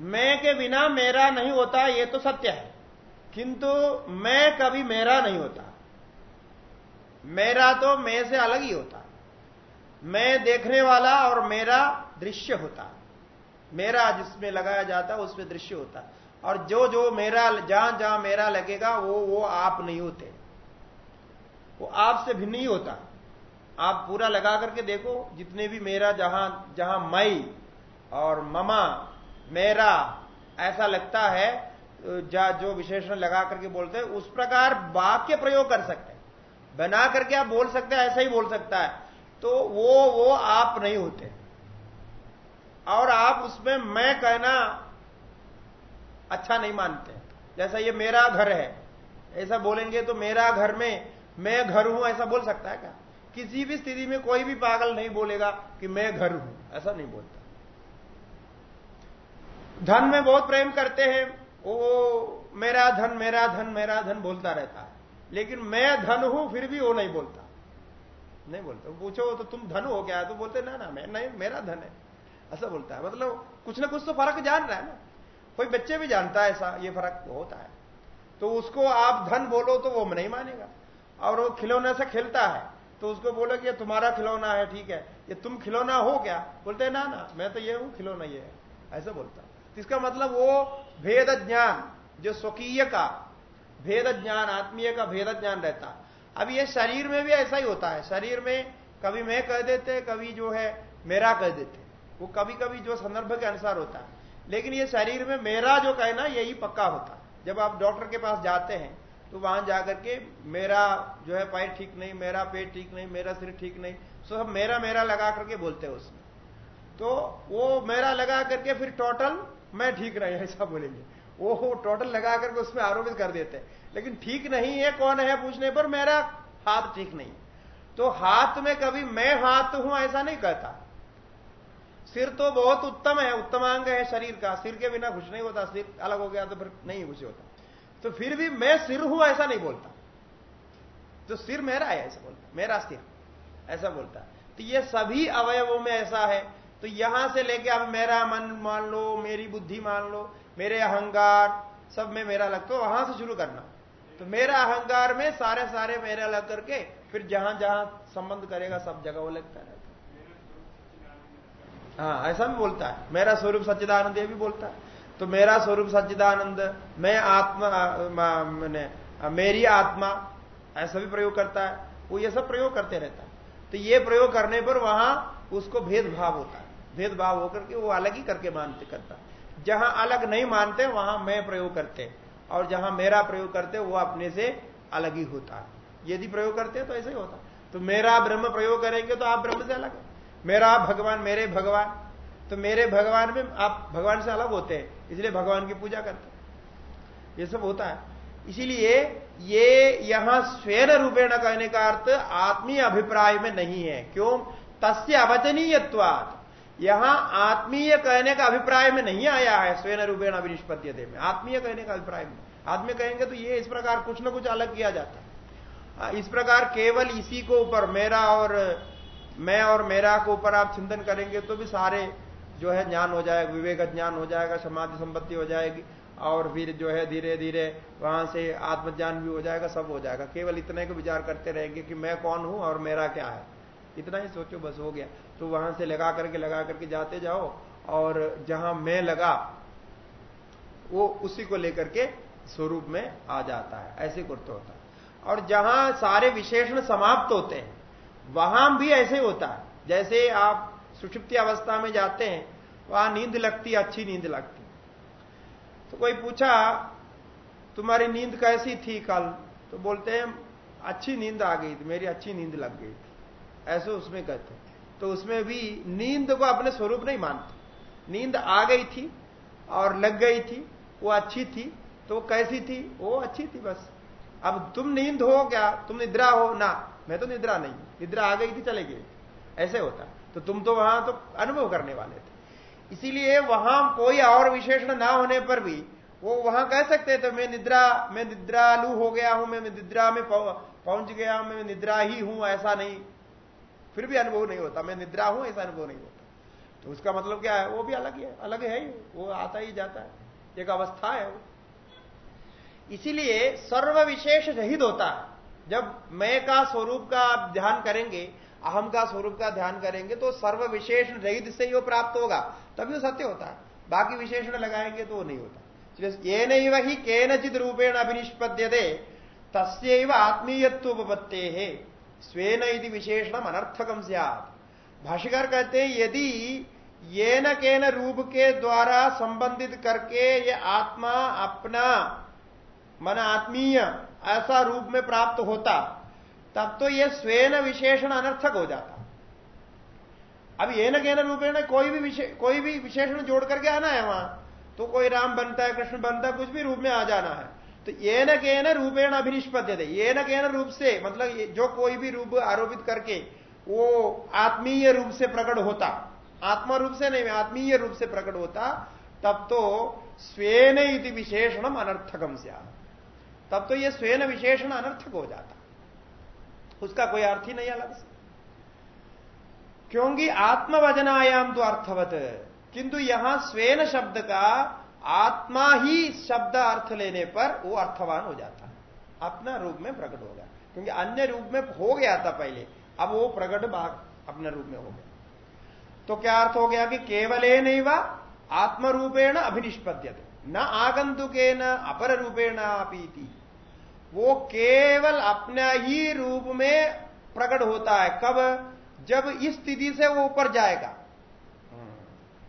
मैं के बिना मेरा नहीं होता, ये तो सत्य है। किंतु मैं कभी मेरा नहीं होता। मेरा तो मैं से अलग ही होता। मैं देखने वाला और मेरा दृश्य होता। मेरा जिसमें लगाया जाता, उसमें दृश्य होता। और जो जो मेरा, जहाँ जहाँ मेरा लगेगा, वो वो आप नहीं होते। वो आपसे भिन्न ही होता। आप पूरा लगा करके देखो, जितने भी मेरा, जहाँ जहाँ मई और ममा, मेरा, ऐसा लगता है, जो विशेषण लगा करके बोलते हैं, उस प्रकार वाक्य प्रयोग कर सकते बना करके आप बोल सकते हैं, ऐसा ही बोल सकता है। तो वो वो आप नहीं होते। और आप उसमें मैं कहना अच्छा नहीं मानते। जैसा ये मेरा घर है, ऐसा बोलेंगे तो मेरा घर में मैं घर हूँ, ऐसा बोल सकता है क्या? किसी भी स्थिति में कोई भी पागल नहीं बोलेगा कि मैं घर हूँ, ऐसा नहीं बोलता। धन में बहुत प्रेम करते हैं, वो मेरा धन मेरा धन मेरा धन बोलता रहता लेकिन मैं धन हूँ, फिर भी वो नहीं बोलता। नहीं बोलता। पूछो तो तुम धन हो क्या? तो बोलते, ना ना, मैं, नहीं, मेरा धन है। ऐसा बोलता है। मतलब कुछ ना कुछ तो फ़र्क जान रहा है ना। कोई बच्चे भी जानता है ऐसा, ये फ़र्क होता है। तो उसको आप धन बोलो तो वो नहीं मानेगा। और वो खिलौने से खेलता है तो उसको बोलो कि ये तुम्हारा खिलौना है, ठीक है। ये तुम खिलौना हो क्या? बोलते ना ना, मैं तो ये हूँ, खिलौना ये है। ऐसा बोलता तो इसका मतलब वो भेद ज्ञान, जो स्वकीय का भेद ज्ञान आत्मीय का भेद ज्ञान रहता। अब ये शरीर में भी ऐसा ही होता है। शरीर में कभी मैं कह देते, कभी जो है मेरा कह देते। वो कभी कभी जो संदर्भ के अनुसार होता है। लेकिन ये शरीर में मेरा जो कहना, यही पक्का होता। है जब आप डॉक्टर के पास जाते हैं तो वहाँ जाकर के मेरा जो है पैर ठीक नहीं, मेरा पेट ठीक नहीं, मेरा सिर ठीक नहीं सो सब मेरा मेरा लगा करके बोलते हैं उसमें। तो वो मेरा लगा करके फिर टोटल मैं ठीक रही, ऐसा बोलेंगे। वो टोटल लगा करके उसमें आरोपित कर देते हैं। लेकिन ठीक नहीं है, कौन है पूछने पर? मेरा हाथ ठीक नहीं। तो हाथ में कभी मैं हाथ हूँ, ऐसा नहीं कहता। सिर तो बहुत उत्तम है, उत्तमांग है शरीर का। सिर के बिना कुछ नहीं होता, सिर अलग हो गया तो फिर नहीं कुछ होता। तो फिर भी मैं सिर हूँ, ऐसा नहीं बोलता। तो सिर मेरा है, ऐसा बोलता। मेरा सिर, ऐसा बोलता। तो ये सभी अवयवों में ऐसा है। तो यहाँ से लेके अब मेरा मन मान लो, मेरी बुद्धि मान लो मेरे अहंकार, सब में मेरा लग तो वहाँ से शुरू करना। तो मेरा अहंकार में सारे सारे मेरा लग करके, फिर जहाँ जहाँ संबंध करेगा, सब जगह वो लगता रहता हाँ। ऐसा भी बोलता है। मेरा स्वरूप सच्चिदानंद, ये भी बोलता है। तो मेरा स्वरूप सच्चिदानंद, मैं आत्मा मैंने मेरी आत्मा, ऐसा भी प्रयोग करता है। वो ये सब प्रयोग करते रहता है। तो ये प्रयोग करने पर वहाँ उसको भेदभाव होता है। भेदभाव होकर के वो अलग ही करके मानते, करता है। जहाँ अलग नहीं मानते, वहाँ मैं प्रयोग करते। और जहाँ मेरा प्रयोग करते, वो अपने से अलग ही होता। है यदि प्रयोग करते तो ऐसे ही होता। तो मेरा ब्रह्म प्रयोग करेंगे तो आप ब्रह्म से अलग मेरा भगवान, मेरे भगवान। तो मेरे भगवान में आप भगवान से अलग होते हैं, इसलिए भगवान की पूजा करते हैं। ये सब होता है। इसीलिए ये यहाँ स्वेन रूपेण कहने का अर्थ आत्मीय अभिप्राय में नहीं है। क्यों? तस्य अवचनीयत्वाद यहाँ आत्मीय कहने का अभिप्राय में नहीं आया है, स्वेन रूपेण अभिनिष्पत्ति में। आत्मीय कहने का अभिप्राय में आत्मीय कहेंगे तो ये इस प्रकार कुछ ना कुछ अलग किया जाता है। इस प्रकार केवल इसी को ऊपर, मेरा और, मैं और मेरा को ऊपर आप चिंतन करेंगे तो भी सारे जो है ज्ञान हो जाएगा, विवेक ज्ञान हो जाएगा, समाधि संपत्ति हो जाएगी, और फिर जो है धीरे धीरे वहाँ से आत्मज्ञान भी हो जाएगा, सब हो जाएगा। केवल इतने को विचार करते रहेंगे कि मैं कौन हूँ और मेरा क्या है। इतना ही सोचो, बस हो गया। तो वहाँ से लगा करके लगा करके जाते जाओ, और जहाँ मैं लगा, वो उसी को लेकर के स्वरूप में आ जाता है। ऐसे करते होता है। और जहाँ सारे विशेषण समाप्त होते हैं, वहाँ भी ऐसे होता है। जैसे आप सुषुप्ति अवस्था में जाते हैं, वहाँ नींद लगती, अच्छी नींद लगती। तो कोई पूछा, तुम्हारी नींद कैसी थी कल? तो बोलते हैं, अच्छी नींद आ गई थी, मेरी अच्छी नींद लग गई थी। ऐसे उसमें कहते तो उसमें भी नींद को अपने स्वरूप नहीं मानते। नींद आ गई थी और लग गई थी, वो अच्छी थी तो कैसी थी? वो अच्छी थी बस। अब तुम नींद हो क्या? तुम निद्रा हो? ना, मैं तो निद्रा नहीं निद्रा आ गई थी, चले गई ऐसे होता। तो तुम तो वहाँ तो अनुभव करने वाले थे। इसीलिए वहाँ कोई और विशेषण ना होने पर भी वो वहाँ कह सकते थे, मैं निद्रा, मैं निद्रालु हो गया हूँ, मैं निद्रा में पहुँच गया हूँ, मैं निद्रा ही हूँ, ऐसा नहीं। फिर भी अनुभव नहीं होता। मैं निद्रा हूँ, ऐसा अनुभव नहीं होता। तो उसका मतलब क्या है? वो भी अलग है अलग है ही। वो आता ही जाता है। एक अवस्था है वो। इसीलिए सर्व विशेष रहित होता है। जब मैं का स्वरूप का ध्यान करेंगे, अहम का स्वरूप का ध्यान करेंगे तो सर्व विशेषण रहित से ही वो प्राप्त होगा। तभी वो सत्य होता है। बाकी विशेषण लगाएँगे तो वो नहीं होता। ये नहीं वही केनचित रूपेण अभिनिष्पद्य दे तस्व आत्मीयत्वपत्ते है स्वेन यदि विशेषण अनर्थकम से भाष्यकार कहते हैं यदि ये न केन रूप के द्वारा संबंधित करके ये आत्मा अपना मन आत्मीय ऐसा रूप में प्राप्त होता तब तो यह स्वयं विशेषण अनर्थक हो जाता। अब ये न कहना रूपेण कोई भी विशे, कोई भी विशेषण जोड़ करके आना है वहाँ तो कोई राम बनता है कृष्ण बनता है कुछ भी रूप में आ जाना है। तो ये न कहना रूपेण अभिनिष्पद्य थे ये न कहना रूप से मतलब जो कोई भी रूप आरोपित करके वो आत्मीय रूप से प्रकट होता, आत्मा रूप से नहीं, आत्मीय रूप से प्रकट होता, तब तो स्वेन इति विशेषणम अनर्थकम से तब तो ये स्वेन विशेषण अनर्थक हो जाता। उसका कोई अर्थ ही नहीं अलग से। क्योंकि आत्मवचनायाम तो अर्थवत, किंतु यहाँ स्वेन शब्द का आत्मा ही शब्द अर्थ लेने पर वो अर्थवान हो जाता है। अपना रूप में प्रकट होगा क्योंकि अन्य रूप में हो गया था पहले, अब वो प्रकट भाग अपने रूप में हो गया। तो क्या अर्थ हो गया कि केवल नहीं वा आत्मरूपेण अभिनिष्पद्य न आगंतुके न अपर रूपेण अपीति। वो केवल अपना ही रूप में प्रकट होता है। कब? जब इस स्थिति से वो ऊपर जाएगा।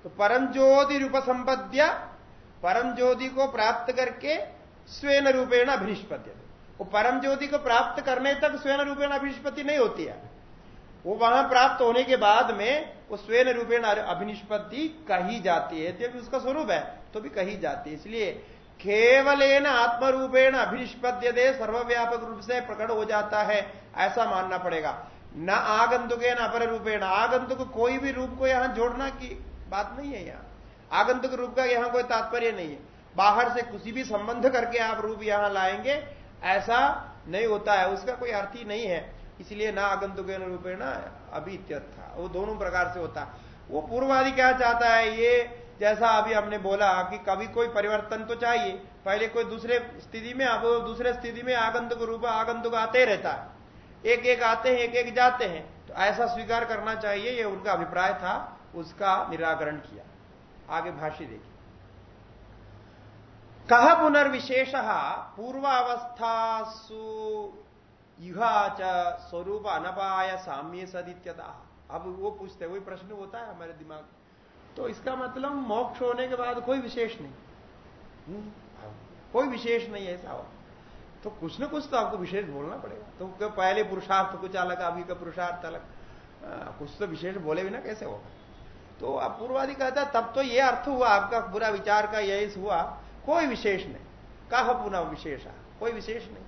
तो परम ज्योति रूप संपद्य परम ज्योति को प्राप्त करके स्वयं रूपेण अभिनिष्पद्य वो परम ज्योति को प्राप्त करने तक स्वयं रूपेण अभिनिष्पत्ति नहीं होती है। वो वहाँ प्राप्त होने के बाद में वो स्वयं रूपेण अभिनिष्पत्ति कही जाती है। जब उसका स्वरूप है तो भी कही जाती है। इसलिए केवल आत्मरूपेण अभिनिष्पद्य दे सर्वव्यापक रूप से प्रकट हो जाता है, ऐसा मानना पड़ेगा। न आगंतुके न अपर रूपेण आगंतुक कोई भी रूप को यहाँ जोड़ना की बात नहीं है यहाँ। आगंतुक रूप का यहाँ कोई तात्पर्य नहीं है। बाहर से किसी भी संबंध करके आप रूप यहाँ लाएँगे, ऐसा नहीं होता है। उसका कोई अर्थ ही नहीं है। इसलिए ना आगंतुक रूप ना अभी था वो दोनों प्रकार से होता वो पूर्वादि क्या चाहता है? ये जैसा अभी हमने बोला कि कभी कोई परिवर्तन तो चाहिए। पहले कोई दूसरे स्थिति में अब दूसरे स्थिति में आगंतुक रूप, आगंतुक आते रहता है। एक एक आते हैं, एक एक जाते हैं। तो ऐसा स्वीकार करना चाहिए, ये उनका अभिप्राय था, उसका निराकरण किया। आगे भाष्य देखिए। कह पुनर्विशेष पूर्वावस्थासु युहाच स्वरूप अनपाय साम्य सदित्यता अब वो पूछते वही प्रश्न होता है हमारे दिमाग तो इसका मतलब मोक्ष होने के बाद कोई विशेष नहीं। हम्म, कोई विशेष नहीं ऐसा हो। तो कुछ ना कुछ तो आपको विशेष बोलना पड़ेगा। तो पहले पुरुषार्थ कुछ अलग अभी का पुरुषार्थ अलग। कुछ तो विशेष बोले बिना कैसे होगा? तो अब पूर्वादि कहता तब तो ये अर्थ हुआ, आपका पूरा विचार का यही हुआ, कोई विशेष नहीं। कहा पुनः विशेष कोई विशेष नहीं।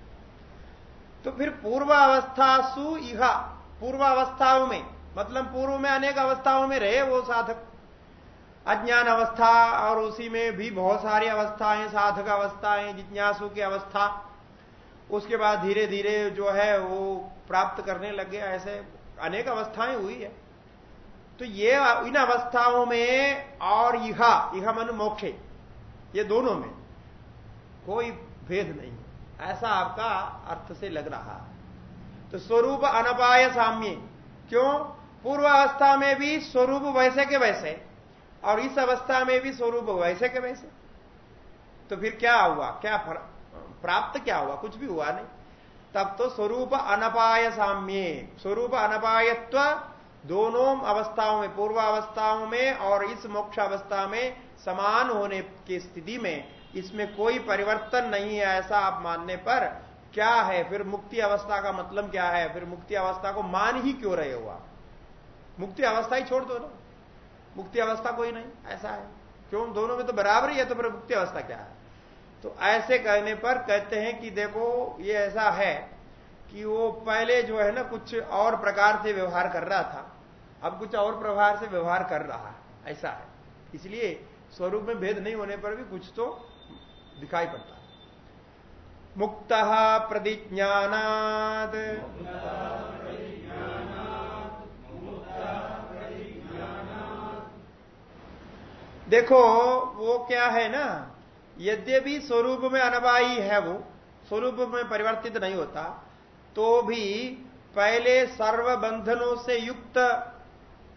तो फिर पूर्वावस्था सु पूर्वावस्थाओं में मतलब पूर्व में अनेक अवस्थाओं में रहे वो साधक। अज्ञान अवस्था और उसी में भी बहुत सारी अवस्थाएँ, साधक अवस्थाएँ, जिज्ञासु की अवस्था। उसके बाद धीरे धीरे जो है वो प्राप्त करने लगे ऐसे अनेक अवस्थाएँ हुई है। तो ये इन अवस्थाओं में और यह इहा मन मोक्षे, ये दोनों में कोई भेद नहीं ऐसा आपका अर्थ से लग रहा है। तो स्वरूप अनपाय साम्य, क्यों? पूर्व अवस्था में भी स्वरूप वैसे के वैसे, और इस अवस्था में भी स्वरूप वैसे के वैसे। तो फिर क्या हुआ? क्या प्राप्त क्या हुआ? कुछ भी हुआ नहीं। तब तो स्वरूप अनपाय साम्य, स्वरूप अनपायत्व दोनों अवस्थाओं में पूर्व अवस्थाओं में और इस मोक्ष अवस्था में समान होने की स्थिति में इसमें कोई परिवर्तन नहीं है ऐसा आप मानने पर क्या है? फिर मुक्ति अवस्था का मतलब क्या है? फिर मुक्ति अवस्था को मान ही क्यों रहे हो आप? मुक्ति अवस्था ही छोड़ दो ना। मुक्ति अवस्था कोई नहीं, ऐसा है। क्यों? दोनों में तो बराबर ही है तो फिर मुक्ति अवस्था क्या है? तो ऐसे कहने पर कहते हैं कि देखो, ये ऐसा है कि वो पहले जो है ना, कुछ और प्रकार से व्यवहार कर रहा था। अब कुछ और प्रकार से व्यवहार कर रहा है। ऐसा है। इसलिए स्वरूप में भेद नहीं होने पर भी कुछ तो दिखाई पड़ता है। मुक्त प्रतिज्ञानाद देखो, वो क्या है ना? यद्यपि स्वरूप में अनवाई है वो, स्वरूप में परिवर्तित नहीं होता तो भी पहले सर्व बंधनों से युक्त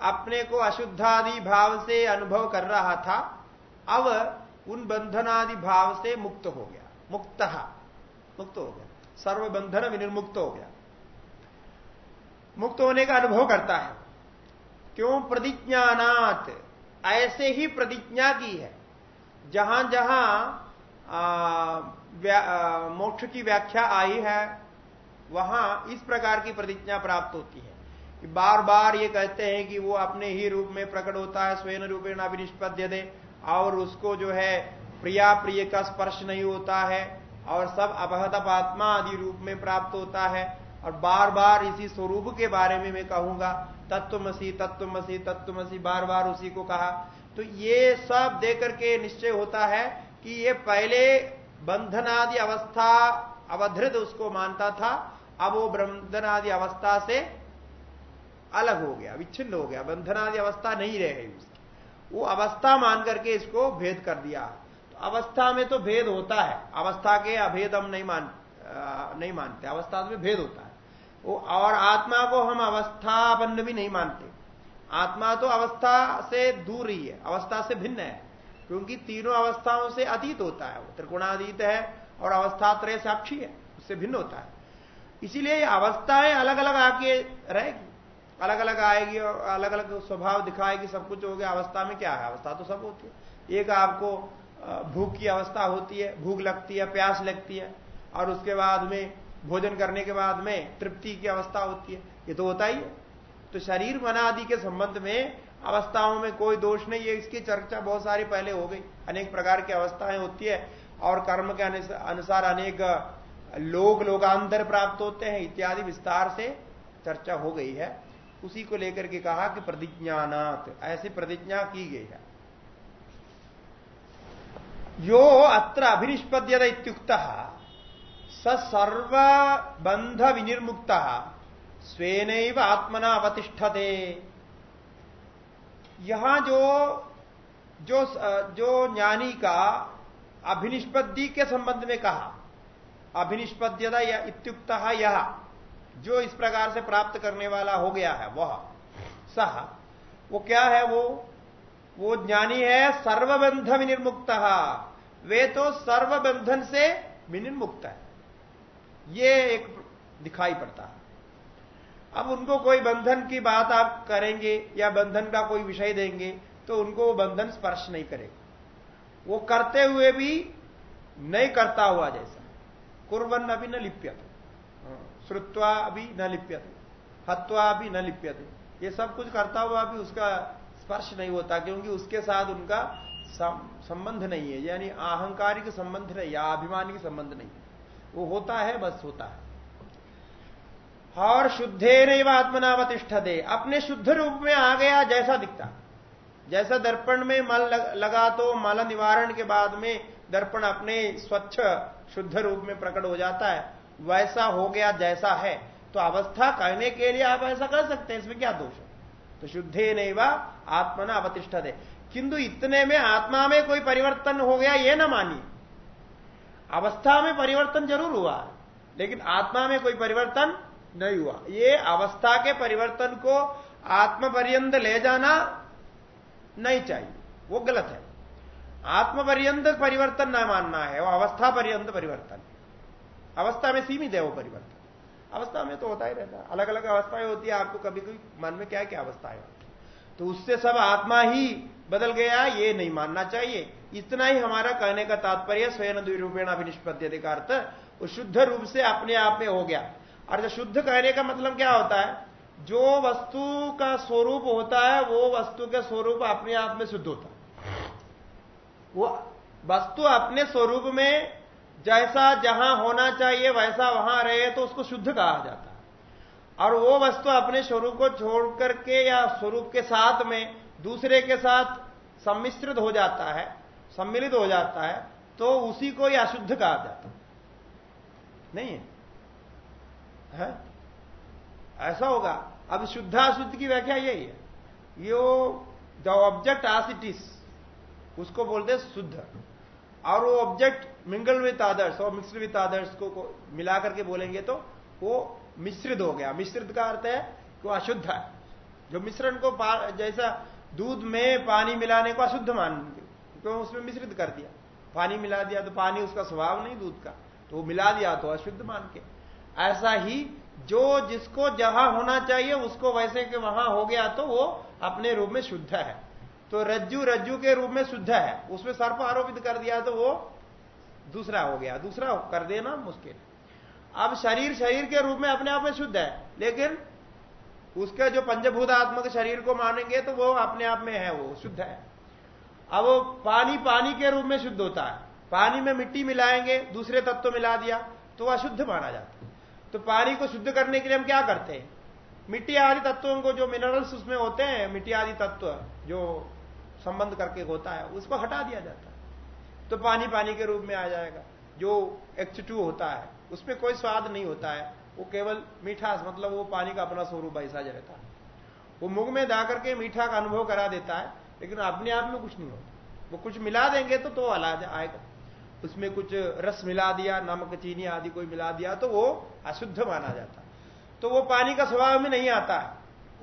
अपने को अशुद्धादि भाव से अनुभव कर रहा था, अब उन बंधनादि भाव से मुक्त हो गया। मुक्त। मुक्त हो गया। सर्व बंधन विनिर्मुक्त हो गया। मुक्त होने का अनुभव करता है। क्यों? प्रतिज्ञानात। ऐसे ही प्रतिज्ञा की है। जहाँ जहाँ मोक्ष की व्याख्या आई है, वहाँ इस प्रकार की प्रतिज्ञा प्राप्त होती है। कि बार बार ये कहते हैं कि वो अपने ही रूप में प्रकट होता है स्वयं रूपेण अभिनिष्पद्य दे और उसको जो है प्रिया प्रिय का स्पर्श नहीं होता है, और सब अपहत आत्मा आदि रूप में प्राप्त होता है। और बार बार इसी स्वरूप के बारे में मैं कहूँगा, तत्वमसी तत्वमसी तत्वमसी बार बार उसी को कहा। तो ये सब देकर के निश्चय होता है कि ये पहले बंधनादि अवस्था अवधृत उसको मानता था, अब वो बंधनादि अवस्था से अलग हो गया विच्छिन्न हो गया बंधनादि अवस्था नहीं रह उसकी। वो अवस्था मान करके इसको भेद कर दिया। तो अवस्था में तो भेद होता है अवस्था के अभेद हम नहीं मान आ, नहीं मानते अवस्था में भेद होता है। वो और आत्मा को हम अवस्थापन्न भी नहीं मानते। आत्मा तो अवस्था से दूर ही है अवस्था से भिन्न है क्योंकि तीनों अवस्थाओं से अतीत होता है। वो त्रिगुणातीत है और अवस्था त्रय साक्षी है उससे भिन्न होता है। इसीलिए अवस्थाएँ अलग अलग आके रहेगी अलग अलग आएगी और अलग अलग स्वभाव दिखाएगी, सब कुछ हो गया, अवस्था में क्या है? अवस्था तो सब होती है। एक आपको भूख की अवस्था होती है, भूख लगती है, प्यास लगती है, और उसके बाद में, भोजन करने के बाद में तृप्ति की अवस्था होती है। ये तो होता ही है। तो शरीर मन आदि के संबंध में अवस्थाओं में कोई दोष नहीं है। इसकी चर्चा बहुत सारी पहले हो गई। अनेक प्रकार की अवस्थाएँ होती है, और कर्म के अनुसार अनेक लोग लोगांतर प्राप्त होते हैं। इत्यादि विस्तार से चर्चा हो गई है। उसी को लेकर के कहा कि प्रतिज्ञानात, ऐसी प्रतिज्ञा की गई है। यो अत्र अभिनिष्पद्यत स सर्वबंध विनिर्मुक्त स्वेन आत्मना अवतिष्ठते। यहाँ जो जो जो ज्ञानी का अभिनिष्पत्ति के संबंध में कहा, अभिनिष्पद्यता इत्युक्त यह जो इस प्रकार से प्राप्त करने वाला हो गया है, वह, सह, वो क्या है, वो वो ज्ञानी है सर्वबंध विनिर्मुक्त वे तो सर्वबंधन से विनिर्मुक्त है। ये एक दिखाई पड़ता है। अब उनको कोई बंधन की बात आप करेंगे या बंधन का कोई विषय देंगे तो उनको वो बंधन स्पर्श नहीं करेगा। वो करते हुए भी नहीं करता हुआ जैसा। कुरन अभी न लिप्यत। श्रुत्वा भी न लिप्यत। हत्वा भी न लिप्यत। ये सब कुछ करता हुआ भी उसका स्पर्श नहीं होता, क्योंकि उसके साथ उनका संबंध नहीं है। यानी अहंकारिक संबंध नहीं, या अभिमानी संबंध नहीं वो होता है, बस होता है। और शुद्धे नहीं आत्मनावतिष्ठ दे अपने शुद्ध रूप में आ गया जैसा दिखता। जैसा दर्पण में मल लगा तो मल निवारण के बाद में दर्पण अपने स्वच्छ, शुद्ध रूप में प्रकट हो जाता है। वैसा हो गया, जैसा है। तो अवस्था कहने के लिए आप ऐसा कर सकते हैं, इसमें क्या दोष है? तो शुद्धे नहीं व आत्मना अवतिष्ठ दे किंतु इतने में आत्मा में कोई परिवर्तन हो गया, ये ना मानिए। अवस्था में परिवर्तन ज़रूर हुआ, लेकिन आत्मा में कोई परिवर्तन नहीं हुआ। ये अवस्था के परिवर्तन को आत्म पर्यंत ले जाना नहीं चाहिए। वो गलत है। आत्म पर्यंत परिवर्तन न मानना है, वो अवस्था पर्यंत परिवर्तन। अवस्था में सीमित है वो परिवर्तन। अवस्था में तो होता ही रहता है। अलग अलग अवस्थाएँ होती है, आपको कभी कभी मन में क्या क्या अवस्थाएँ होती तो उससे सब आत्मा ही बदल गया, ये नहीं मानना चाहिए। इतना ही हमारा कहने का तात्पर्य स्वयं द्विरूपेण अभिनिष्पद्य का अर्थ शुद्ध रूप से अपने आप में हो गया। जो शुद्ध कहने का मतलब क्या होता है? जो वस्तु का स्वरूप होता है, वो वस्तु का स्वरूप अपने आप में शुद्ध होता है। वो वस्तु अपने स्वरूप में जैसा जहाँ होना चाहिए वैसा वहाँ रहे तो उसको शुद्ध कहा जाता है। और वो वस्तु अपने स्वरूप को छोड़ करके या स्वरूप के साथ में दूसरे के साथ सम्मिश्रित हो जाता है सम्मिलित हो जाता है तो उसी को ही अशुद्ध कहा जाता नहीं है, है? ऐसा होगा। अब शुद्ध अशुद्ध की व्याख्या यही है। यो the object as it is उसको बोलते शुद्ध। और वो ऑब्जेक्ट मिंगल विथ आदर्स और मिक्सड विथ आदर्स को, को मिला करके बोलेंगे तो वो मिश्रित हो गया। मिश्रित का अर्थ है कि वो अशुद्ध है। जो मिश्रण को जैसा दूध में पानी मिलाने को अशुद्ध मान क्यों तो उसमें मिश्रित कर दिया। पानी मिला दिया तो पानी उसका स्वभाव नहीं दूध का। तो वो मिला दिया तो अशुद्ध मान के। ऐसा ही जो जिसको जहाँ होना चाहिए उसको वैसे के वहाँ हो गया तो वो अपने रूप में शुद्ध है। तो रज्जु रज्जु के रूप में शुद्ध है। उसमें सर्प आरोपित कर दिया तो वो दूसरा हो गया। दूसरा कर देना मुश्किल अब शरीर शरीर के रूप में अपने आप में शुद्ध है, लेकिन उसके जो पंचभूत आत्मक शरीर को मानेंगे तो वो अपने आप में है, वो शुद्ध है। अब वो पानी पानी के रूप में शुद्ध होता है। पानी में मिट्टी मिलाएँगे, दूसरे तत्व मिला दिया तो वह शुद्ध माना जाता है। तो पानी को शुद्ध करने के लिए हम क्या करते हैं? मिट्टी आदि तत्वों को जो मिनरल्स उसमें होते हैं, मिट्टी आदि तत्व, जो संबंध करके होता है, उसको हटा दिया जाता है। तो पानी पानी के रूप में आ जाएगा। जो एच होता है, उसमें कोई स्वाद नहीं होता है। वो केवल मीठा मतलब वो पानी का अपना स्वरूप ऐसा रहता है। वो मुँह में दा करके मीठा का अनुभव करा देता है, लेकिन अपने आप में कुछ नहीं होता। वो कुछ मिला देंगे तो तो अलाज आएगा। उसमें कुछ रस मिला दिया, नमक, चीनी आदि कोई मिला दिया तो वो अशुद्ध माना जाता तो वो पानी का स्वभाव में नहीं आता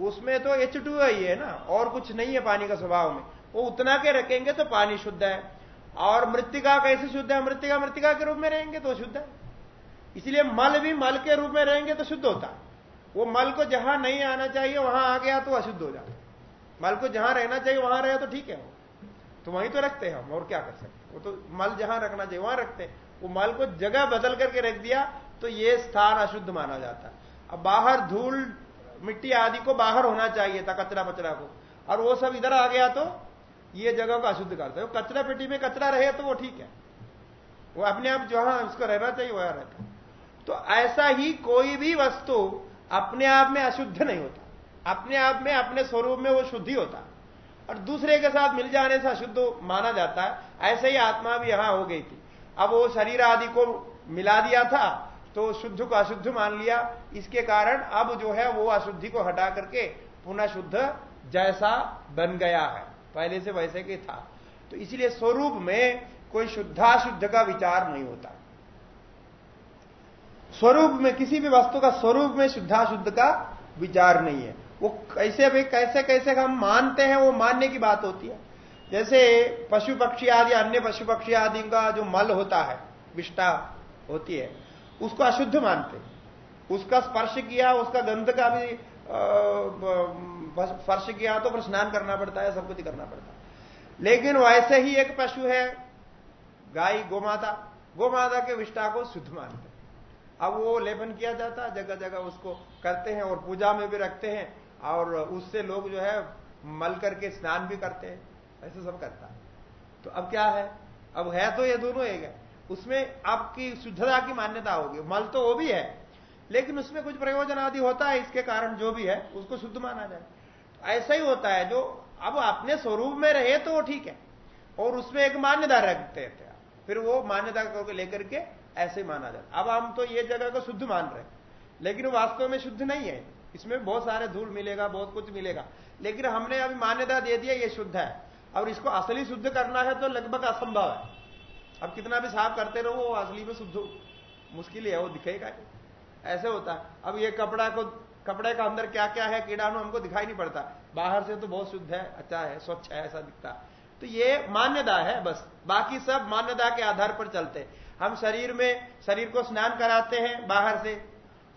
उसमें तो एच टू ही, है ना? और कुछ नहीं है पानी का स्वभाव में। वो उतना के रखेंगे तो पानी शुद्ध है। और मृतिका कैसे शुद्ध है? मृतिका मृतिका के रूप में रहेंगे तो शुद्ध है। इसलिए मल भी मल के रूप में रहेंगे तो शुद्ध होता है। वो मल को जहाँ नहीं आना चाहिए, वहाँ आ गया तो अशुद्ध हो जाता मल को जहाँ रहना चाहिए, वहाँ रहे तो ठीक है वो। तो वहीं तो रखते हैं हम, और क्या कर सकते वो तो मल जहाँ रखना चाहिए, वहाँ रखते हैं। वो मल को जगह बदल करके रख दिया तो ये स्थान अशुद्ध माना जाता है। अब बाहर धूल, मिट्टी आदि को बाहर होना चाहिए था कचरा पचरा को। और वो सब इधर आ गया तो ये जगह को अशुद्ध करते हैं। कचरा पेटी में कचरा रहे तो वो ठीक है। वो अपने आप जहाँ उसको रहना चाहिए वहाँ रहता है तो ऐसा ही कोई भी वस्तु अपने आप में अशुद्ध नहीं होता। अपने आप में, अपने स्वरूप में वो शुद्धि होता। और दूसरे के साथ मिल जाने से अशुद्ध माना जाता है। ऐसे ही आत्मा भी यहाँ हो गई थी। अब वो शरीर आदि को मिला दिया था तो शुद्ध को अशुद्ध मान लिया। इसके कारण अब जो है वो अशुद्धि को हटा करके पुनः शुद्ध जैसा बन गया है। पहले से वैसे के था। तो इसलिए स्वरूप में कोई शुद्धाशुद्ध का विचार नहीं होता। स्वरूप में, किसी भी वस्तु का स्वरूप में शुद्धाशुद्ध का विचार नहीं है। वो कैसे भाई कैसे कैसे हम मानते हैं, वो मानने की बात होती है। जैसे पशु पक्षी आदि, अन्य पशु पक्षी आदि का जो मल होता है विष्टा होती है, उसको अशुद्ध मानते उसका स्पर्श किया, उसका गंध का भी स्पर्श किया तो फिर स्नान करना पड़ता है, सब कुछ करना पड़ता है। लेकिन वैसे ही एक पशु है, गाय, गोमाता। गोमाता के विष्टा को शुद्ध मानते अब वो लेपन किया जाता है, जगह जगह उसको करते हैं और पूजा में भी रखते हैं और उससे लोग जो है मल करके स्नान भी करते हैं, ऐसे सब करता है। तो अब क्या है? अब है तो ये दोनों एक है। उसमें आपकी शुद्धता की मान्यता होगी। मल तो वो भी है, लेकिन उसमें कुछ प्रयोजन आदि होता है, इसके कारण जो भी है, उसको शुद्ध माना जाए। ऐसा ही होता है, जो अब अपने स्वरूप में रहे तो वो ठीक है, और उसमें एक मान्यता रखते थे। फिर वो मान्यता को लेकर के ऐसे माना जाता अब हम तो ये जगह को शुद्ध मान रहे लेकिन वास्तव में शुद्ध नहीं है। इसमें बहुत सारे धूल मिलेगा, बहुत कुछ मिलेगा, लेकिन हमने अभी मान्यता दे दिया ये शुद्ध है। और इसको असली शुद्ध करना है तो लगभग असंभव है। अब कितना भी साफ़ करते रहो, वो असली में शुद्ध मुश्किल है वो दिखेगा ऐसे होता है। अब ये कपड़ा को कपड़े का अंदर क्या क्या है कीड़ाणु हमको दिखाई नहीं पड़ता। बाहर से तो बहुत शुद्ध है अच्छा है, स्वच्छ है, ऐसा दिखता। तो ये मान्यता है बस। बाकी सब मान्यता के आधार पर चलते। हम शरीर में, शरीर को स्नान कराते हैं बाहर से।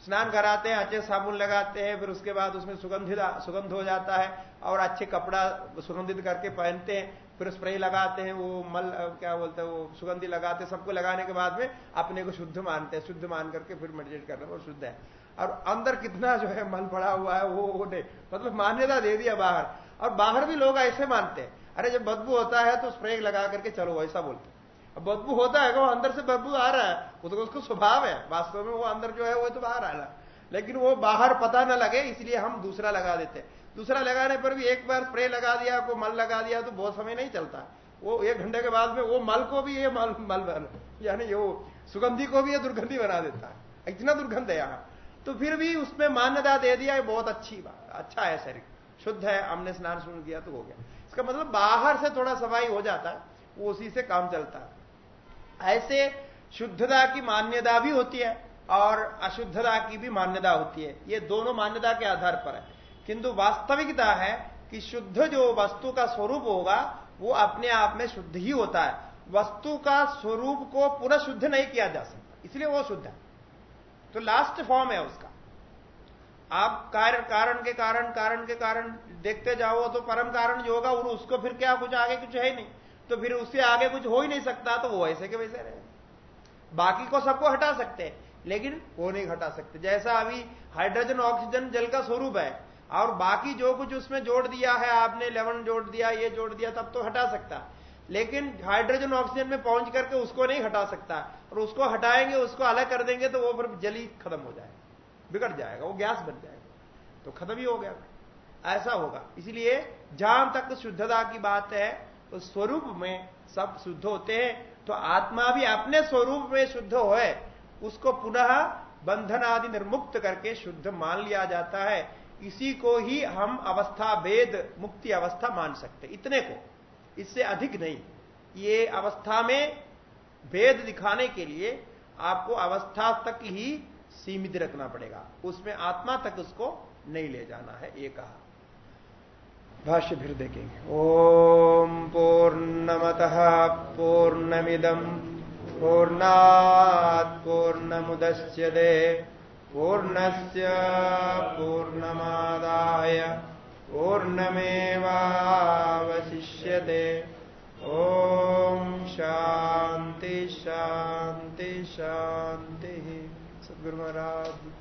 स्नान कराते हैं, अच्छे साबुन लगाते हैं, फिर उसके बाद उसमें सुगंधित, सुगंध हो जाता है और अच्छे कपड़ा सुगंधित करके पहनते हैं, फिर स्प्रे लगाते हैं, वो मल, क्या बोलते हैं, वो सुगंधी लगाते हैं, सबको लगाने के बाद में अपने को शुद्ध मानते हैं। शुद्ध मान करके फिर मेडिटेट करना वो शुद्ध है। और अंदर कितना जो है मल पड़ा हुआ है, वो वो नहीं। मतलब मान्यता दे दिया बाहर। और बाहर भी लोग ऐसे मानते हैं। अरे जब बदबू होता है तो स्प्रे लगा करके चलो, ऐसा बोलते अब बदबू होता है वो अंदर से बदबू आ रहा है, वो तो उसको स्वभाव है। वास्तव में वो अंदर जो है, वो तो बाहर आ रहा लेकिन वो बाहर पता न लगे, इसलिए हम दूसरा लगा देते दूसरा लगाने पर भी एक बार स्प्रे लगा दिया को मल लगा दिया तो बहुत समय नहीं चलता। वो एक घंटे के बाद में वो मल को भी ये मल मल यानी वो सुगंधी को भी ये दुर्गंधी बना देता है। इतना दुर्गंध है यहाँ। तो फिर भी उसमें मान्यता दे दिया है बहुत अच्छी बात अच्छा है शरीर। शुद्ध है, हमने स्नान शुरू किया तो हो गया। इसका मतलब बाहर से थोड़ा सफ़ाई हो जाता है वो उसी से काम चलता। है ऐसे शुद्धता की मान्यता भी होती है और अशुद्धता की भी मान्यता होती है। ये दोनों मान्यता के आधार पर है। किंतु वास्तविकता है कि शुद्ध जो वस्तु का स्वरूप होगा, वो अपने आप में शुद्ध ही होता है। वस्तु का स्वरूप को पूरा शुद्ध नहीं किया जा सकता। इसलिए वो शुद्ध है। तो लास्ट फॉर्म है उसका। आप कारण कारण के कारण कारण के कारण देखते जाओ तो परम कारण जो होगा, और उसको फिर क्या, कुछ आगे कुछ है नहीं। तो फिर उससे आगे कुछ हो ही नहीं सकता तो वो ऐसे के वैसे रहे। बाकी को सबको हटा सकते हैं, लेकिन वो नहीं हटा सकते। जैसा अभी हाइड्रोजन ऑक्सीजन जल का स्वरूप है, और बाकी जो कुछ उसमें जोड़ दिया है, आपने लेवन जोड़ दिया, ये जोड़ दिया, तब तो हटा सकता। लेकिन हाइड्रोजन ऑक्सीजन में पहुँच करके उसको नहीं हटा सकता। और उसको हटाएँगे, उसको अलग कर देंगे तो वो फिर जली खत्म हो जाएगा, बिगड़ जाएगा, वो गैस बन जाएगा। तो खत्म ही हो गया। ऐसा होगा। इसलिए जहाँ तक शुद्धता की बात है तो स्वरूप में सब शुद्ध होते हैं तो आत्मा भी अपने स्वरूप में शुद्ध होए, उसको पुनः बंधन आदि निर्मुक्त करके शुद्ध मान लिया जाता है। इसी को ही हम अवस्था भेद मुक्ति अवस्था मान सकते इतने को। इससे अधिक नहीं। ये अवस्था में भेद दिखाने के लिए आपको अवस्था तक ही सीमित रखना पड़ेगा। उसमें आत्मा तक उसको नहीं ले जाना है, ये कहा। भाष्य फिर देखेंगे। ओम पूर्णमत पूर्णमिदम पूर्णात पूर्णमुदश्य दे पूर्णस्य पूर्णमादाय पूर्णमेवावशिष्यते। ॐ शान्ति शान्ति शान्तिः। सद्गुरुमहाराज।